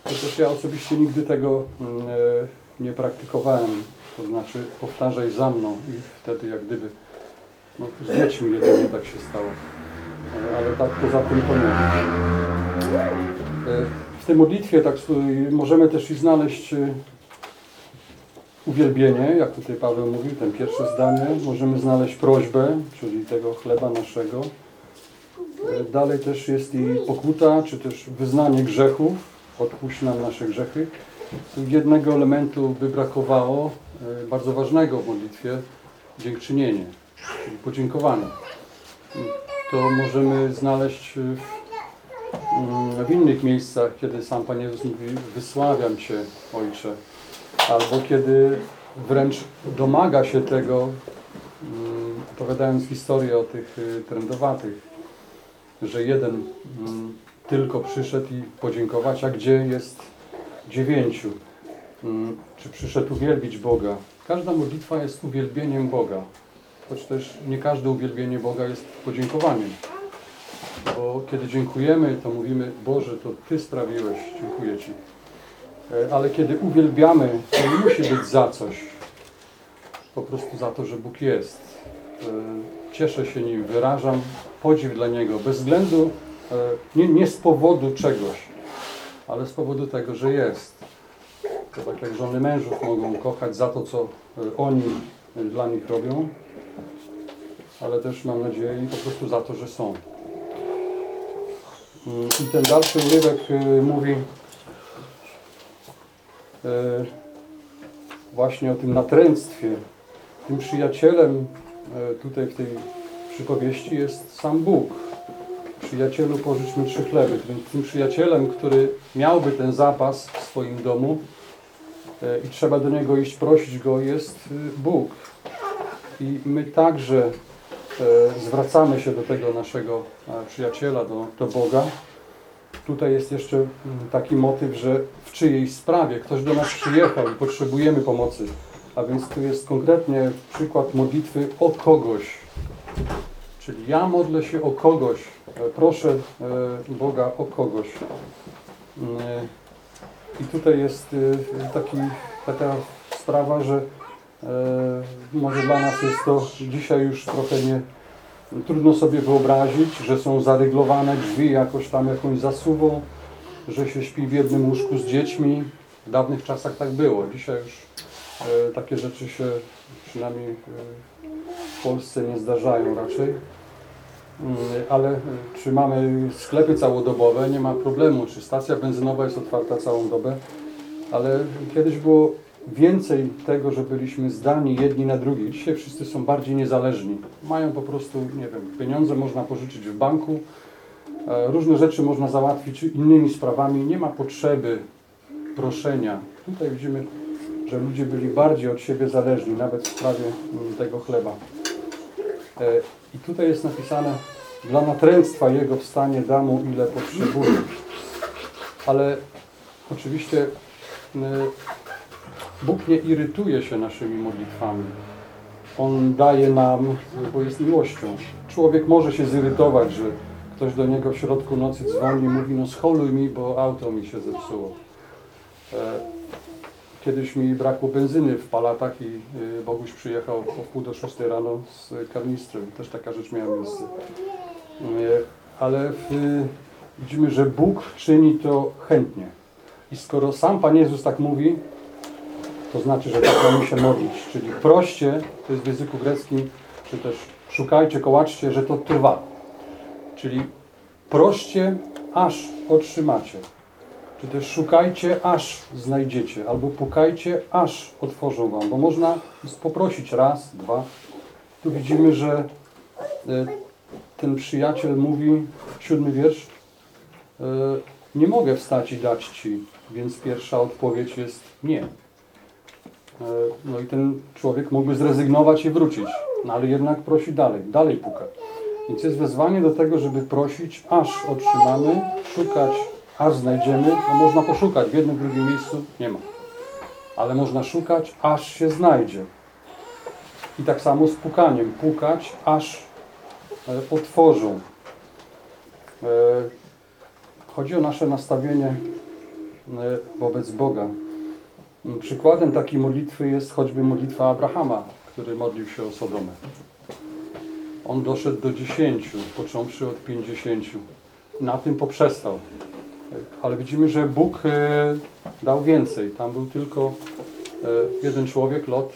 Chociaż ja osobiście nigdy tego mm, nie praktykowałem, to znaczy powtarzaj za mną i wtedy jak gdyby no, z dziećmi jedynie tak się stało. Ale tak poza tym to nie. E, W tej modlitwie tak możemy też i znaleźć e, uwielbienie, jak tutaj Paweł mówił, ten pierwsze zdanie. Możemy znaleźć prośbę, czyli tego chleba naszego. E, Dalej też jest i pokuta, czy też wyznanie grzechów. Odpuść nam nasze grzechy. Jednego elementu by brakowało, bardzo ważnego w modlitwie, dziękczynienie, czyli podziękowanie. To możemy znaleźć w, mm, w innych miejscach, kiedy sam Pan Jezus mówi, wysławiam Cię, Ojcze. Albo kiedy wręcz domaga się tego, mm, opowiadając historię o tych y, trędowatych, że jeden mm, tylko przyszedł i podziękować, a gdzie jest dziewięciu? Mm, Czy przyszedł uwielbić Boga? Każda modlitwa jest uwielbieniem Boga, choć też nie każde uwielbienie Boga jest podziękowaniem. Bo kiedy dziękujemy, to mówimy, Boże, to Ty sprawiłeś, dziękuję Ci. E, Ale kiedy uwielbiamy, to nie musi być za coś. Po prostu za to, że Bóg jest. E, Cieszę się Nim, wyrażam podziw dla Niego, bez względu, e, nie, nie z powodu czegoś, ale z powodu tego, że jest. To tak jak żony mężów mogą kochać za to, co e, oni e, dla nich robią, ale też mam nadzieję po prostu za to, że są. Mm, I ten dalszy urywek y, mówi właśnie o tym natręctwie. Tym przyjacielem tutaj w tej przypowieści jest sam Bóg. Przyjacielu pożyczmy trzy chleby. Tym przyjacielem, który miałby ten zapas w swoim domu i trzeba do niego iść prosić go, jest y, Bóg. I my także e, zwracamy się do tego naszego e, przyjaciela, do, do Boga. Tutaj jest jeszcze mm, taki motyw, że w czyjej sprawie ktoś do nas przyjechał i potrzebujemy pomocy. A więc tu jest konkretnie przykład modlitwy o kogoś. Czyli ja modlę się o kogoś, e, proszę Boga o kogoś. I tutaj jest e, taki, taka sprawa, że E, Może dla nas jest to dzisiaj już trochę nie trudno sobie wyobrazić, że są zaryglowane drzwi jakoś tam jakąś zasuwą, że się śpi w jednym łóżku z dziećmi. W dawnych czasach tak było. Dzisiaj już e, takie rzeczy się przynajmniej e, w Polsce nie zdarzają raczej. Mm, Ale e, czy mamy sklepy całodobowe, nie ma problemu. Czy stacja benzynowa jest otwarta całą dobę. Ale kiedyś było więcej tego, że byliśmy zdani jedni na drugich. Dzisiaj wszyscy są bardziej niezależni. Mają po prostu, nie wiem, pieniądze można pożyczyć w banku, e, różne rzeczy można załatwić innymi sprawami. Nie ma potrzeby proszenia. Tutaj widzimy, że ludzie byli bardziej od siebie zależni, nawet w sprawie mm, tego chleba. E, I tutaj jest napisane, dla natręctwa Jego w stanie da mu ile potrzebuje. Ale oczywiście y, Bóg nie irytuje się naszymi modlitwami. On daje nam, bo jest miłością. Człowiek może się zirytować, że ktoś do niego w środku nocy dzwoni i mówi, no scholuj mi, bo auto mi się zepsuło. Kiedyś mi brakło benzyny w palatach i y, Boguś przyjechał o pół do szóstej rano z karnistrem. Też taka rzecz miała miejsce. Y, Ale w, widzimy, że Bóg czyni to chętnie. I skoro sam Pan Jezus tak mówi, to znaczy, że tak mamy się modlić. Czyli proście, to jest w języku greckim, czy też szukajcie, kołaczcie, że to trwa. Czyli proście, aż otrzymacie. Czy też szukajcie, aż znajdziecie. Albo pukajcie, aż otworzą wam. Bo można poprosić raz, dwa. Tu widzimy, że e, ten przyjaciel mówi, siódmy wiersz, e, nie mogę wstać i dać ci, więc pierwsza odpowiedź jest nie. E, No i ten człowiek mógłby zrezygnować i wrócić, no ale jednak prosi dalej, dalej puka. Więc jest wezwanie do tego, żeby prosić, aż otrzymamy, szukać, aż znajdziemy. No można poszukać w jednym, drugim miejscu, nie ma. Ale można szukać, aż się znajdzie. I tak samo z pukaniem, pukać, aż e, otworzą. E, Chodzi o nasze nastawienie e, wobec Boga. Przykładem takiej modlitwy jest choćby modlitwa Abrahama, który modlił się o Sodomę. On doszedł do dziesięciu, począwszy od pięćdziesięciu. Na tym poprzestał. Ale widzimy, że Bóg e, dał więcej. Tam był tylko e, jeden człowiek, Lot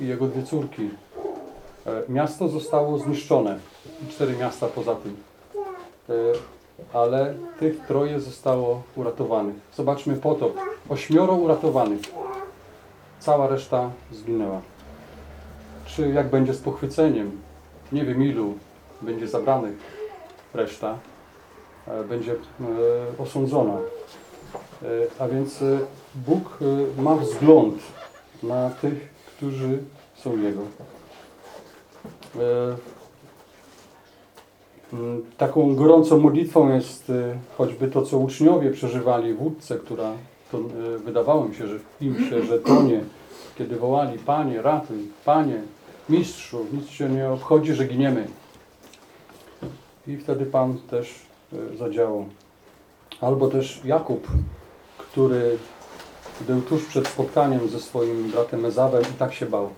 i jego dwie córki. E, Miasto zostało zniszczone. Cztery miasta poza tym. Ale tych troje zostało uratowanych. Zobaczmy potop. Ośmioro uratowanych. Cała reszta zginęła. Czy jak będzie z pochwyceniem? Nie wiem ilu będzie zabranych. Reszta będzie e, osądzona. E, A więc e, Bóg e, ma wzgląd na tych, którzy są Jego. E, Taką gorącą modlitwą jest e, choćby to, co uczniowie przeżywali w łódce, która to, e, wydawało mi się, że im się, że tonie, kiedy wołali Panie, ratuj, Panie, Mistrzu, nic się nie obchodzi, że giniemy. I wtedy Pan też e, zadziałał. Albo też Jakub, który był tuż przed spotkaniem ze swoim bratem Ezawem i tak się bał.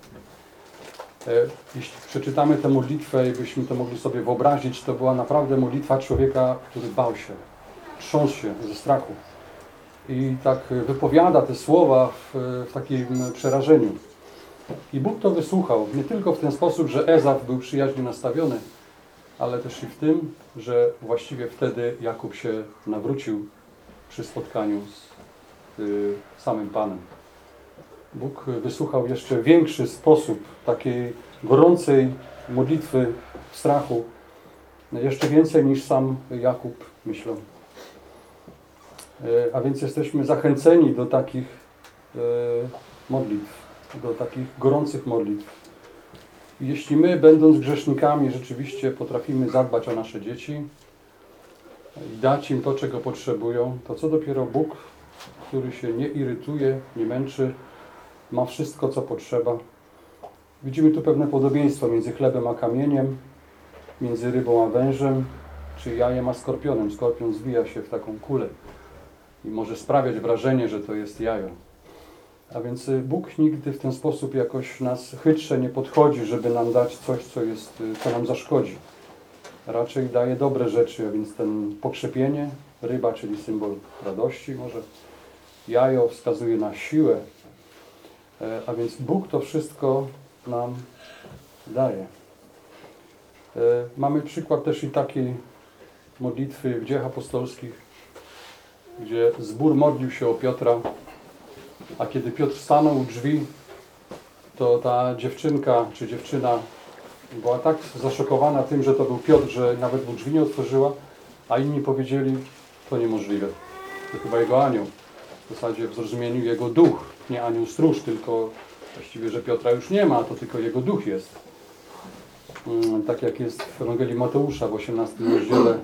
E, Jeśli przeczytamy tę modlitwę i byśmy to mogli sobie wyobrazić, to była naprawdę modlitwa człowieka, który bał się, trząsł się ze strachu. I tak wypowiada te słowa w, w takim przerażeniu. I Bóg to wysłuchał, nie tylko w ten sposób, że Ezaw był przyjaźnie nastawiony, ale też i w tym, że właściwie wtedy Jakub się nawrócił przy spotkaniu z y, samym Panem. Bóg wysłuchał jeszcze większy sposób takiej gorącej modlitwy strachu, jeszcze więcej niż sam Jakub myślał. E, A więc jesteśmy zachęceni do takich e, modlitw, do takich gorących modlitw. Jeśli my, będąc grzesznikami, rzeczywiście potrafimy zadbać o nasze dzieci i dać im to, czego potrzebują, to co dopiero Bóg, który się nie irytuje, nie męczy, ma wszystko, co potrzeba. Widzimy tu pewne podobieństwo między chlebem a kamieniem, między rybą a wężem, czy jajem a skorpionem. Skorpion zwija się w taką kulę i może sprawiać wrażenie, że to jest jajo. A więc y, Bóg nigdy w ten sposób jakoś nas chytrze nie podchodzi, żeby nam dać coś, co, jest, y, co nam zaszkodzi. Raczej daje dobre rzeczy, a więc ten pokrzepienie, ryba, czyli symbol radości może, jajo wskazuje na siłę, E, a więc Bóg to wszystko nam daje. E, Mamy przykład też i takiej modlitwy w dziejach apostolskich, gdzie zbór modlił się o Piotra, a kiedy Piotr stanął u drzwi, to ta dziewczynka czy dziewczyna była tak zaszokowana tym, że to był Piotr, że nawet mu drzwi nie otworzyła, a inni powiedzieli, to niemożliwe. To chyba jego anioł. W zasadzie w zrozumieniu jego duch, nie anioł stróż, tylko właściwie, że Piotra już nie ma, to tylko jego duch jest. Mm, Tak jak jest w Ewangelii Mateusza w 18 rozdziale,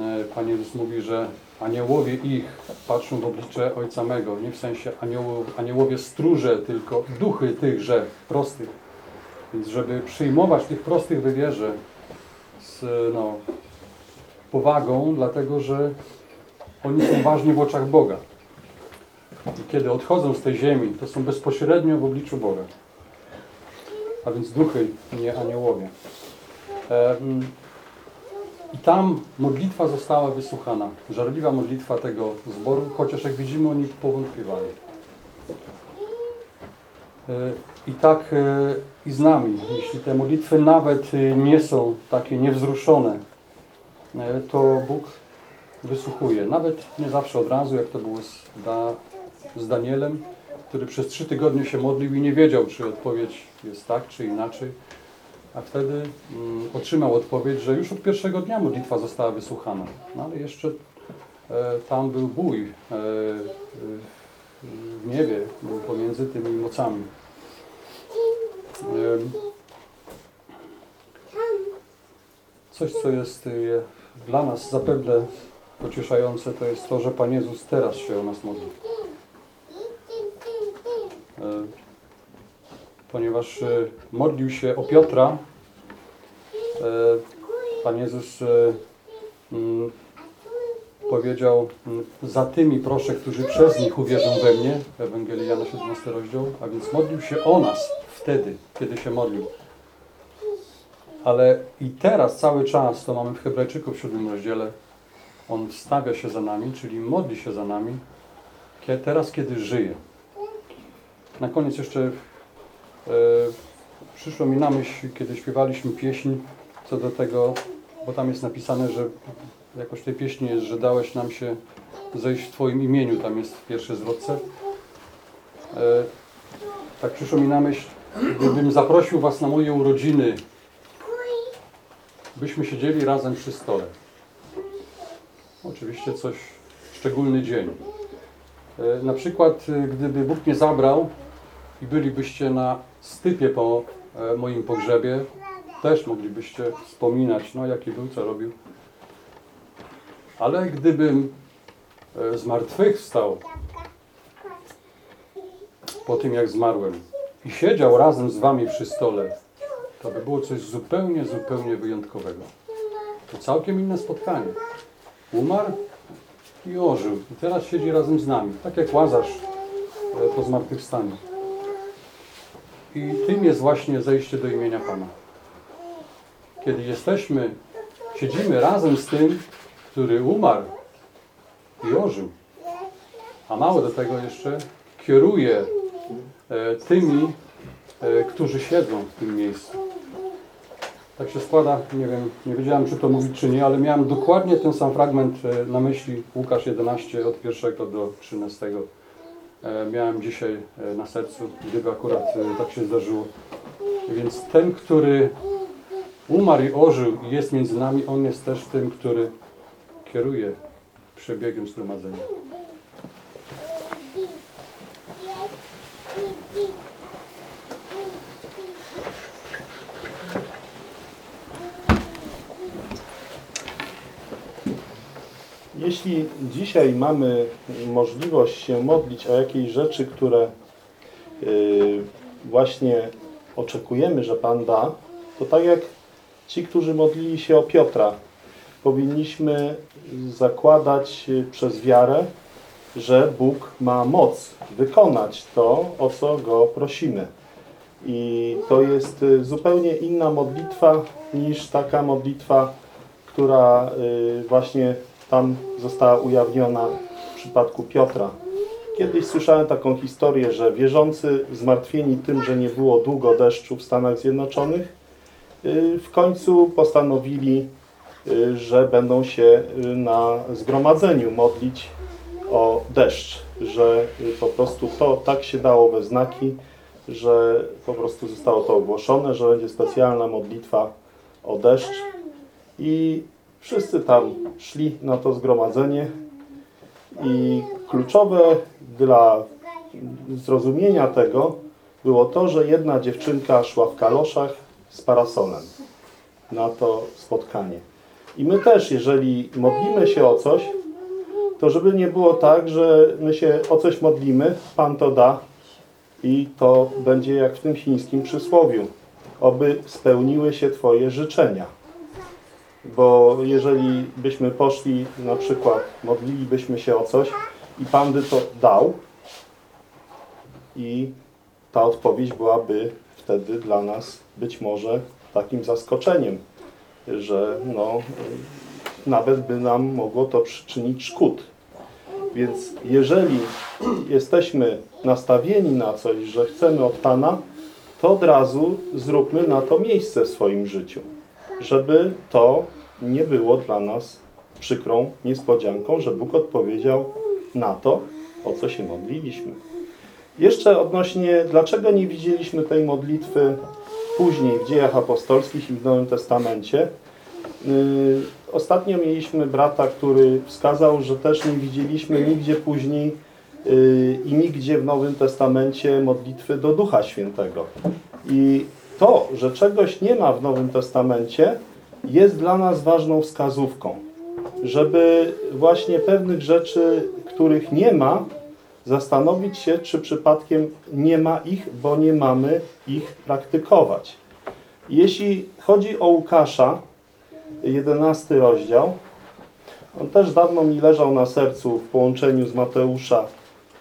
e, Pan Jezus mówi, że aniołowie ich patrzą w oblicze Ojca mego. Nie w sensie aniołów, aniołowie stróże, tylko duchy tychże prostych. Więc żeby przyjmować tych prostych wywierze z no, powagą, dlatego że oni są ważni w oczach Boga. I kiedy odchodzą z tej ziemi, to są bezpośrednio w obliczu Boga. A więc duchy, nie aniołowie. Em, I tam modlitwa została wysłuchana. Żarliwa modlitwa tego zboru, chociaż jak widzimy, oni powątpiewali. E, I tak e, i z nami. Jeśli te modlitwy nawet e, nie są takie niewzruszone, to Bóg wysłuchuje. Nawet nie zawsze od razu, jak to było z, da, z Danielem, który przez trzy tygodnie się modlił i nie wiedział, czy odpowiedź jest tak, czy inaczej. A wtedy mm, otrzymał odpowiedź, że już od pierwszego dnia modlitwa została wysłuchana. No ale jeszcze e, tam był bój e, e, w niebie, był pomiędzy tymi mocami. Em, Coś, co jest e, dla nas zapewne pocieszające, to jest to, że Pan Jezus teraz się o nas modli. Ponieważ e, modlił się o Piotra, e, Pan Jezus e, mm, powiedział mm, za tymi proszę, którzy przez nich uwierzą we mnie, Ewangelii Jana 17 rozdział, a więc modlił się o nas wtedy, kiedy się modlił. Ale i teraz cały czas, to mamy w Hebrajczyków w 7 rozdziale, On wstawia się za nami, czyli modli się za nami, teraz kiedy żyje. Na koniec jeszcze przyszło mi na myśl, kiedy śpiewaliśmy pieśń, co do tego, bo tam jest napisane, że jakoś w tej pieśni jest, że dałeś nam się zejść w Twoim imieniu, tam jest w pierwszej zwrotce. E, tak przyszło mi na myśl, gdybym zaprosił Was na moje urodziny, byśmy siedzieli razem przy stole. Oczywiście coś, szczególny dzień. E, Na przykład, e, gdyby Bóg mnie zabrał i bylibyście na stypie po e, moim pogrzebie, też moglibyście wspominać, no jaki był, co robił. Ale gdybym e, zmartwychwstał po tym, jak zmarłem i siedział razem z wami przy stole, to by było coś zupełnie, zupełnie wyjątkowego. To całkiem inne spotkanie. Umarł i ożył. I teraz siedzi razem z nami, tak jak Łazarz e, po zmartwychwstaniu. I tym jest właśnie zejście do imienia Pana. Kiedy jesteśmy, siedzimy razem z tym, który umarł i ożył. A mało do tego jeszcze kieruje e, tymi, e, którzy siedzą w tym miejscu. Tak się składa, nie wiem, nie wiedziałem czy to mówić czy nie, ale miałem dokładnie ten sam fragment e, na myśli, Łukasz 11 od 1 do 13. E, Miałem dzisiaj e, na sercu, gdyby akurat e, tak się zdarzyło. Więc ten, który umarł i ożył i jest między nami, on jest też tym, który kieruje przebiegiem zgromadzenia. Jeśli dzisiaj mamy możliwość się modlić o jakieś rzeczy, które y, właśnie oczekujemy, że Pan da, to tak jak ci, którzy modlili się o Piotra, powinniśmy zakładać y, przez wiarę, że Bóg ma moc wykonać to, o co Go prosimy. I to jest y, zupełnie inna modlitwa niż taka modlitwa, która właśnie tam została ujawniona w przypadku Piotra. Kiedyś słyszałem taką historię, że wierzący zmartwieni tym, że nie było długo deszczu w Stanach Zjednoczonych, y, w końcu postanowili, y, że będą się y, na zgromadzeniu modlić o deszcz, że po prostu to tak się dało we znaki, że po prostu zostało to ogłoszone, że będzie specjalna modlitwa o deszcz i wszyscy tam szli na to zgromadzenie i kluczowe dla zrozumienia tego było to, że jedna dziewczynka szła w kaloszach z parasolem na to spotkanie. I my też, jeżeli modlimy się o coś, to żeby nie było tak, że my się o coś modlimy, Pan to da i to będzie jak w tym chińskim przysłowiu. Oby spełniły się Twoje życzenia. Bo jeżeli byśmy poszli, na przykład modlilibyśmy się o coś i Pan by to dał i ta odpowiedź byłaby wtedy dla nas być może takim zaskoczeniem, że no, nawet by nam mogło to przyczynić szkód. Więc jeżeli jesteśmy nastawieni na coś, że chcemy od Pana, to od razu zróbmy na to miejsce w swoim życiu, żeby to nie było dla nas przykrą niespodzianką, że Bóg odpowiedział na to, o co się modliliśmy. Jeszcze odnośnie, dlaczego nie widzieliśmy tej modlitwy później w dziejach apostolskich i w Nowym Testamencie. Yy, Ostatnio mieliśmy brata, który wskazał, że też nie widzieliśmy nigdzie później yy, i nigdzie w Nowym Testamencie modlitwy do Ducha Świętego. I to, że czegoś nie ma w Nowym Testamencie, jest dla nas ważną wskazówką, żeby właśnie pewnych rzeczy, których nie ma, zastanowić się, czy przypadkiem nie ma ich, bo nie mamy ich praktykować. Jeśli chodzi o Łukasza, 11 rozdział, on też dawno mi leżał na sercu w połączeniu z Mateusza,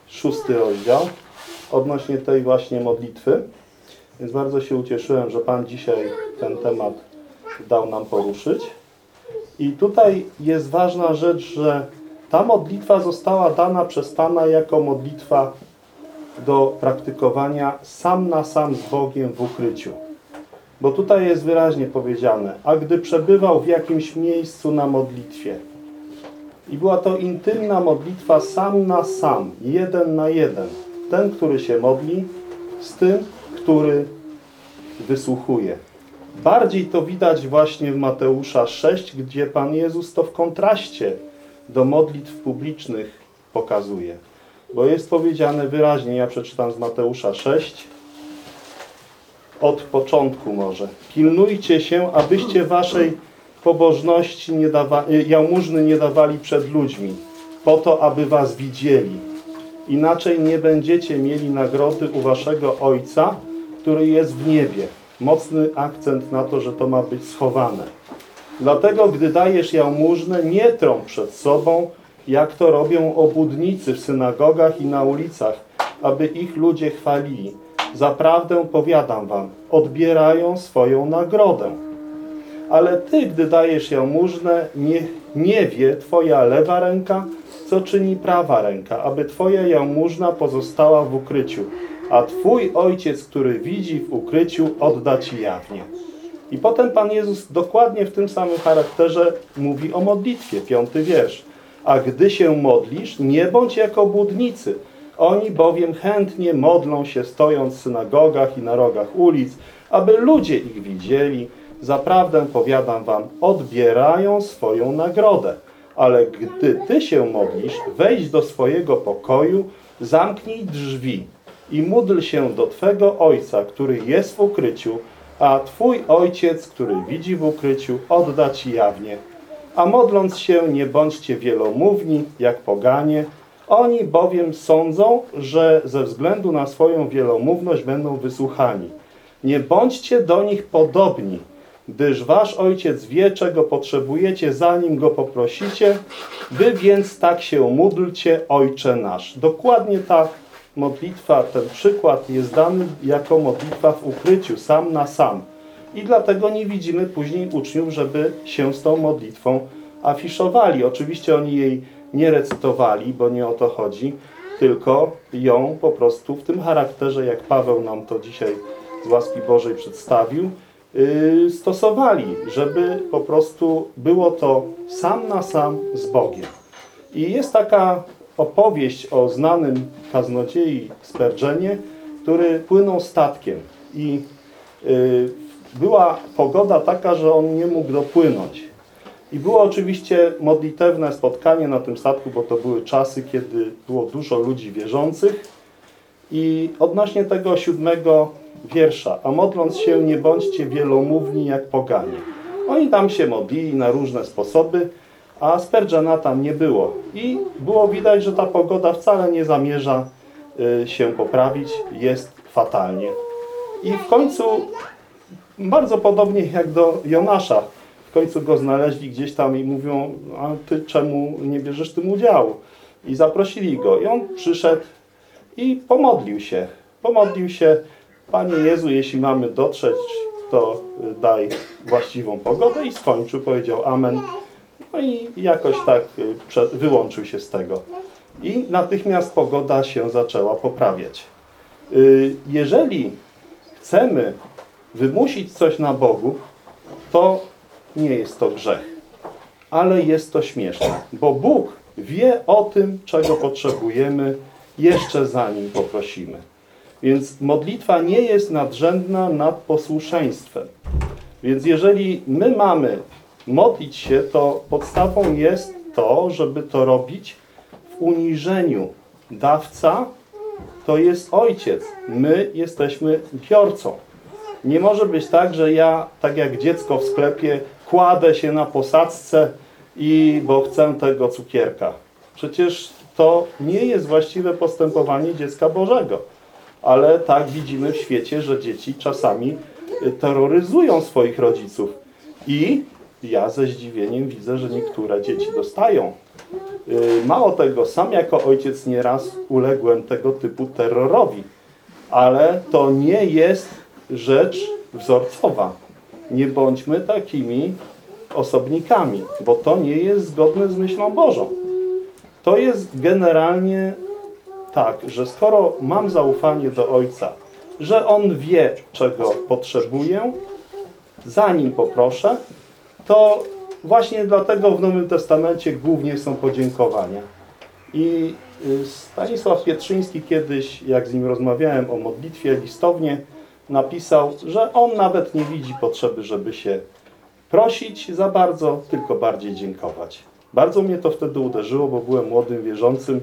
6 rozdział, odnośnie tej właśnie modlitwy. Więc bardzo się ucieszyłem, że Pan dzisiaj ten temat dał nam poruszyć. I tutaj jest ważna rzecz, że ta modlitwa została dana przez Pana jako modlitwa do praktykowania sam na sam z Bogiem w ukryciu. Bo tutaj jest wyraźnie powiedziane, a gdy przebywał w jakimś miejscu na modlitwie. I była to intymna modlitwa sam na sam, jeden na jeden. Ten, który się modli, z tym, który wysłuchuje. Bardziej to widać właśnie w Mateusza 6, gdzie Pan Jezus to w kontraście do modlitw publicznych pokazuje. Bo jest powiedziane wyraźnie, ja przeczytam z Mateusza 6, od początku może. Pilnujcie się, abyście waszej pobożności nie dawa, jałmużny nie dawali przed ludźmi, po to, aby was widzieli. Inaczej nie będziecie mieli nagrody u waszego Ojca, który jest w niebie. Mocny akcent na to, że to ma być schowane. Dlatego, gdy dajesz jałmużnę, nie trąb przed sobą, jak to robią obłudnicy w synagogach i na ulicach, aby ich ludzie chwalili. Zaprawdę powiadam wam, odbierają swoją nagrodę. Ale ty, gdy dajesz jałmużnę, nie, nie wie twoja lewa ręka, co czyni prawa ręka, aby twoja jałmużna pozostała w ukryciu, a twój ojciec, który widzi w ukryciu, odda ci jawnie. I potem Pan Jezus dokładnie w tym samym charakterze mówi o modlitwie, piąty wiersz. A gdy się modlisz, nie bądź jako budnicy. Oni bowiem chętnie modlą się stojąc w synagogach i na rogach ulic, aby ludzie ich widzieli. Zaprawdę powiadam wam, odbierają swoją nagrodę. Ale gdy ty się modlisz, wejdź do swojego pokoju, zamknij drzwi i módl się do Twego Ojca, który jest w ukryciu, a Twój Ojciec, który widzi w ukryciu, odda Ci jawnie. A modląc się, nie bądźcie wielomówni, jak poganie. Oni bowiem sądzą, że ze względu na swoją wielomówność będą wysłuchani. Nie bądźcie do nich podobni, gdyż wasz Ojciec wie, czego potrzebujecie, zanim Go poprosicie. Wy więc tak się módlcie, Ojcze nasz. Dokładnie tak modlitwa, ten przykład jest dany jako modlitwa w ukryciu, sam na sam. I dlatego nie widzimy później uczniów, żeby się z tą modlitwą afiszowali. Oczywiście oni jej nie recytowali, bo nie o to chodzi, tylko ją po prostu w tym charakterze, jak Paweł nam to dzisiaj z łaski Bożej przedstawił, yy, stosowali, żeby po prostu było to sam na sam z Bogiem. I jest taka opowieść o znanym kaznodziei Spurgeonie, który płynął statkiem i y, była pogoda taka, że on nie mógł dopłynąć. I było oczywiście modlitewne spotkanie na tym statku, bo to były czasy, kiedy było dużo ludzi wierzących. I odnośnie tego siódmego wiersza, a modląc się nie bądźcie wielomówni jak poganie. Oni tam się modlili na różne sposoby, a Spurgeona tam nie było. I było widać, że ta pogoda wcale nie zamierza y, się poprawić, jest fatalnie. I w końcu, bardzo podobnie jak do Jonasza, w końcu go znaleźli gdzieś tam i mówią, a ty czemu nie bierzesz tym udziału? I zaprosili go. I on przyszedł i pomodlił się. Pomodlił się, Panie Jezu, jeśli mamy dotrzeć, to y, daj właściwą pogodę i skończył, powiedział Amen. No i jakoś tak y, wyłączył się z tego. I natychmiast pogoda się zaczęła poprawiać. Y, Jeżeli chcemy wymusić coś na Bogu, to nie jest to grzech. Ale jest to śmieszne, bo Bóg wie o tym, czego potrzebujemy, jeszcze zanim poprosimy. Więc modlitwa nie jest nadrzędna nad posłuszeństwem. Więc jeżeli my mamy modlić się, to podstawą jest to, żeby to robić w uniżeniu. Dawca to jest ojciec. My jesteśmy biorcą. Nie może być tak, że ja, tak jak dziecko w sklepie, kładę się na posadzce i bo chcę tego cukierka. Przecież to nie jest właściwe postępowanie dziecka Bożego. Ale tak widzimy w świecie, że dzieci czasami y, terroryzują swoich rodziców. I ja ze zdziwieniem widzę, że niektóre dzieci dostają. Y, Mało tego, sam jako ojciec nieraz uległem tego typu terrorowi. Ale to nie jest rzecz wzorcowa. Nie bądźmy takimi osobnikami, bo to nie jest zgodne z myślą Bożą. To jest generalnie tak, że skoro mam zaufanie do Ojca, że On wie, czego potrzebuję, zanim poproszę, to właśnie dlatego w Nowym Testamencie głównie są podziękowania. I y, Stanisław Pietrzyński kiedyś, jak z nim rozmawiałem o modlitwie listownie, napisał, że on nawet nie widzi potrzeby, żeby się prosić za bardzo, tylko bardziej dziękować. Bardzo mnie to wtedy uderzyło, bo byłem młodym wierzącym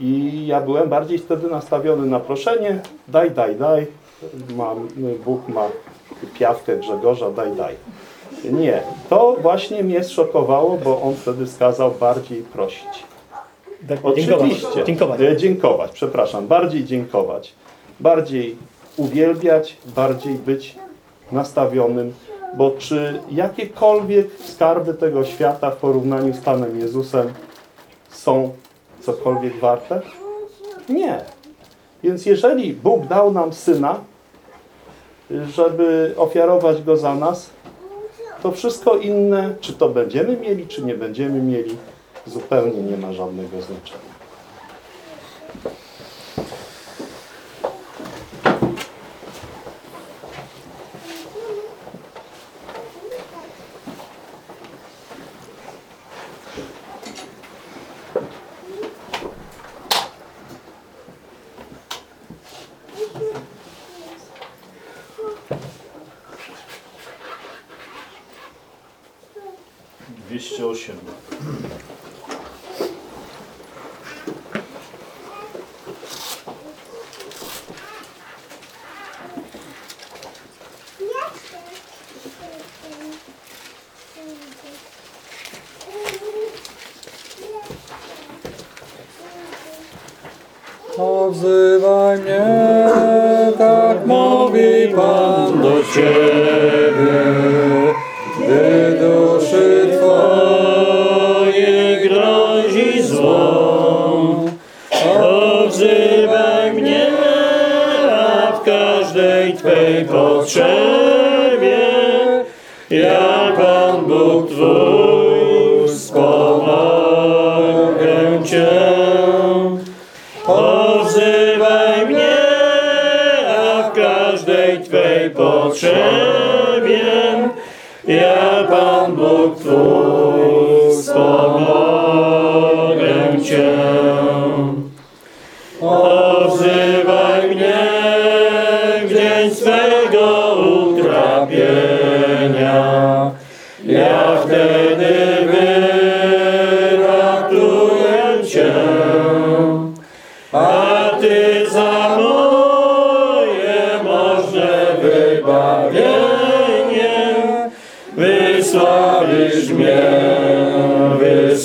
i ja byłem bardziej wtedy nastawiony na proszenie, daj, daj, daj, mam, Bóg ma piawkę Grzegorza, daj, daj. Nie, to właśnie mnie zszokowało, bo on wtedy skazał bardziej prosić. Tak, Oczywiście. Dziękować. E, Dziękować, przepraszam. Bardziej dziękować. Bardziej uwielbiać, bardziej być nastawionym. Bo czy jakiekolwiek skarby tego świata w porównaniu z Panem Jezusem są cokolwiek warte? Nie. Więc jeżeli Bóg dał nam Syna, żeby ofiarować Go za nas, to wszystko inne, czy to będziemy mieli, czy nie będziemy mieli, zupełnie nie ma żadnego znaczenia.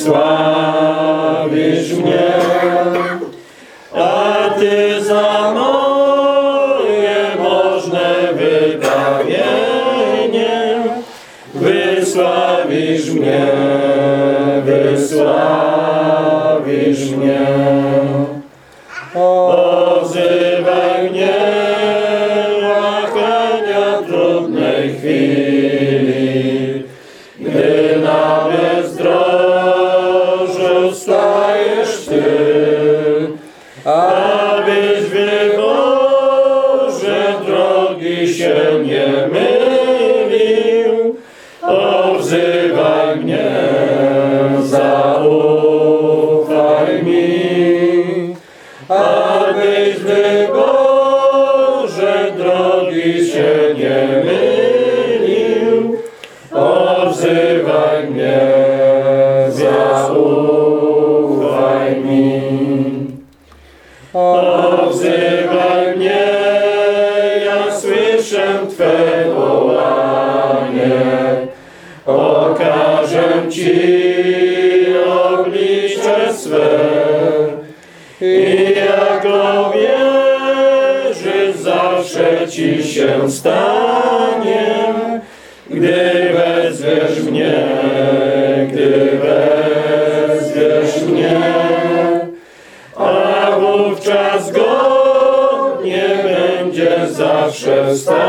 sławisz mnie, a Ty za moje możne wybawienie wysławisz mnie, wysławisz mnie. ci się stanie, gdy wezwiesz mnie, gdy wezwiesz mnie, a wówczas godnie będzie zawsze stać.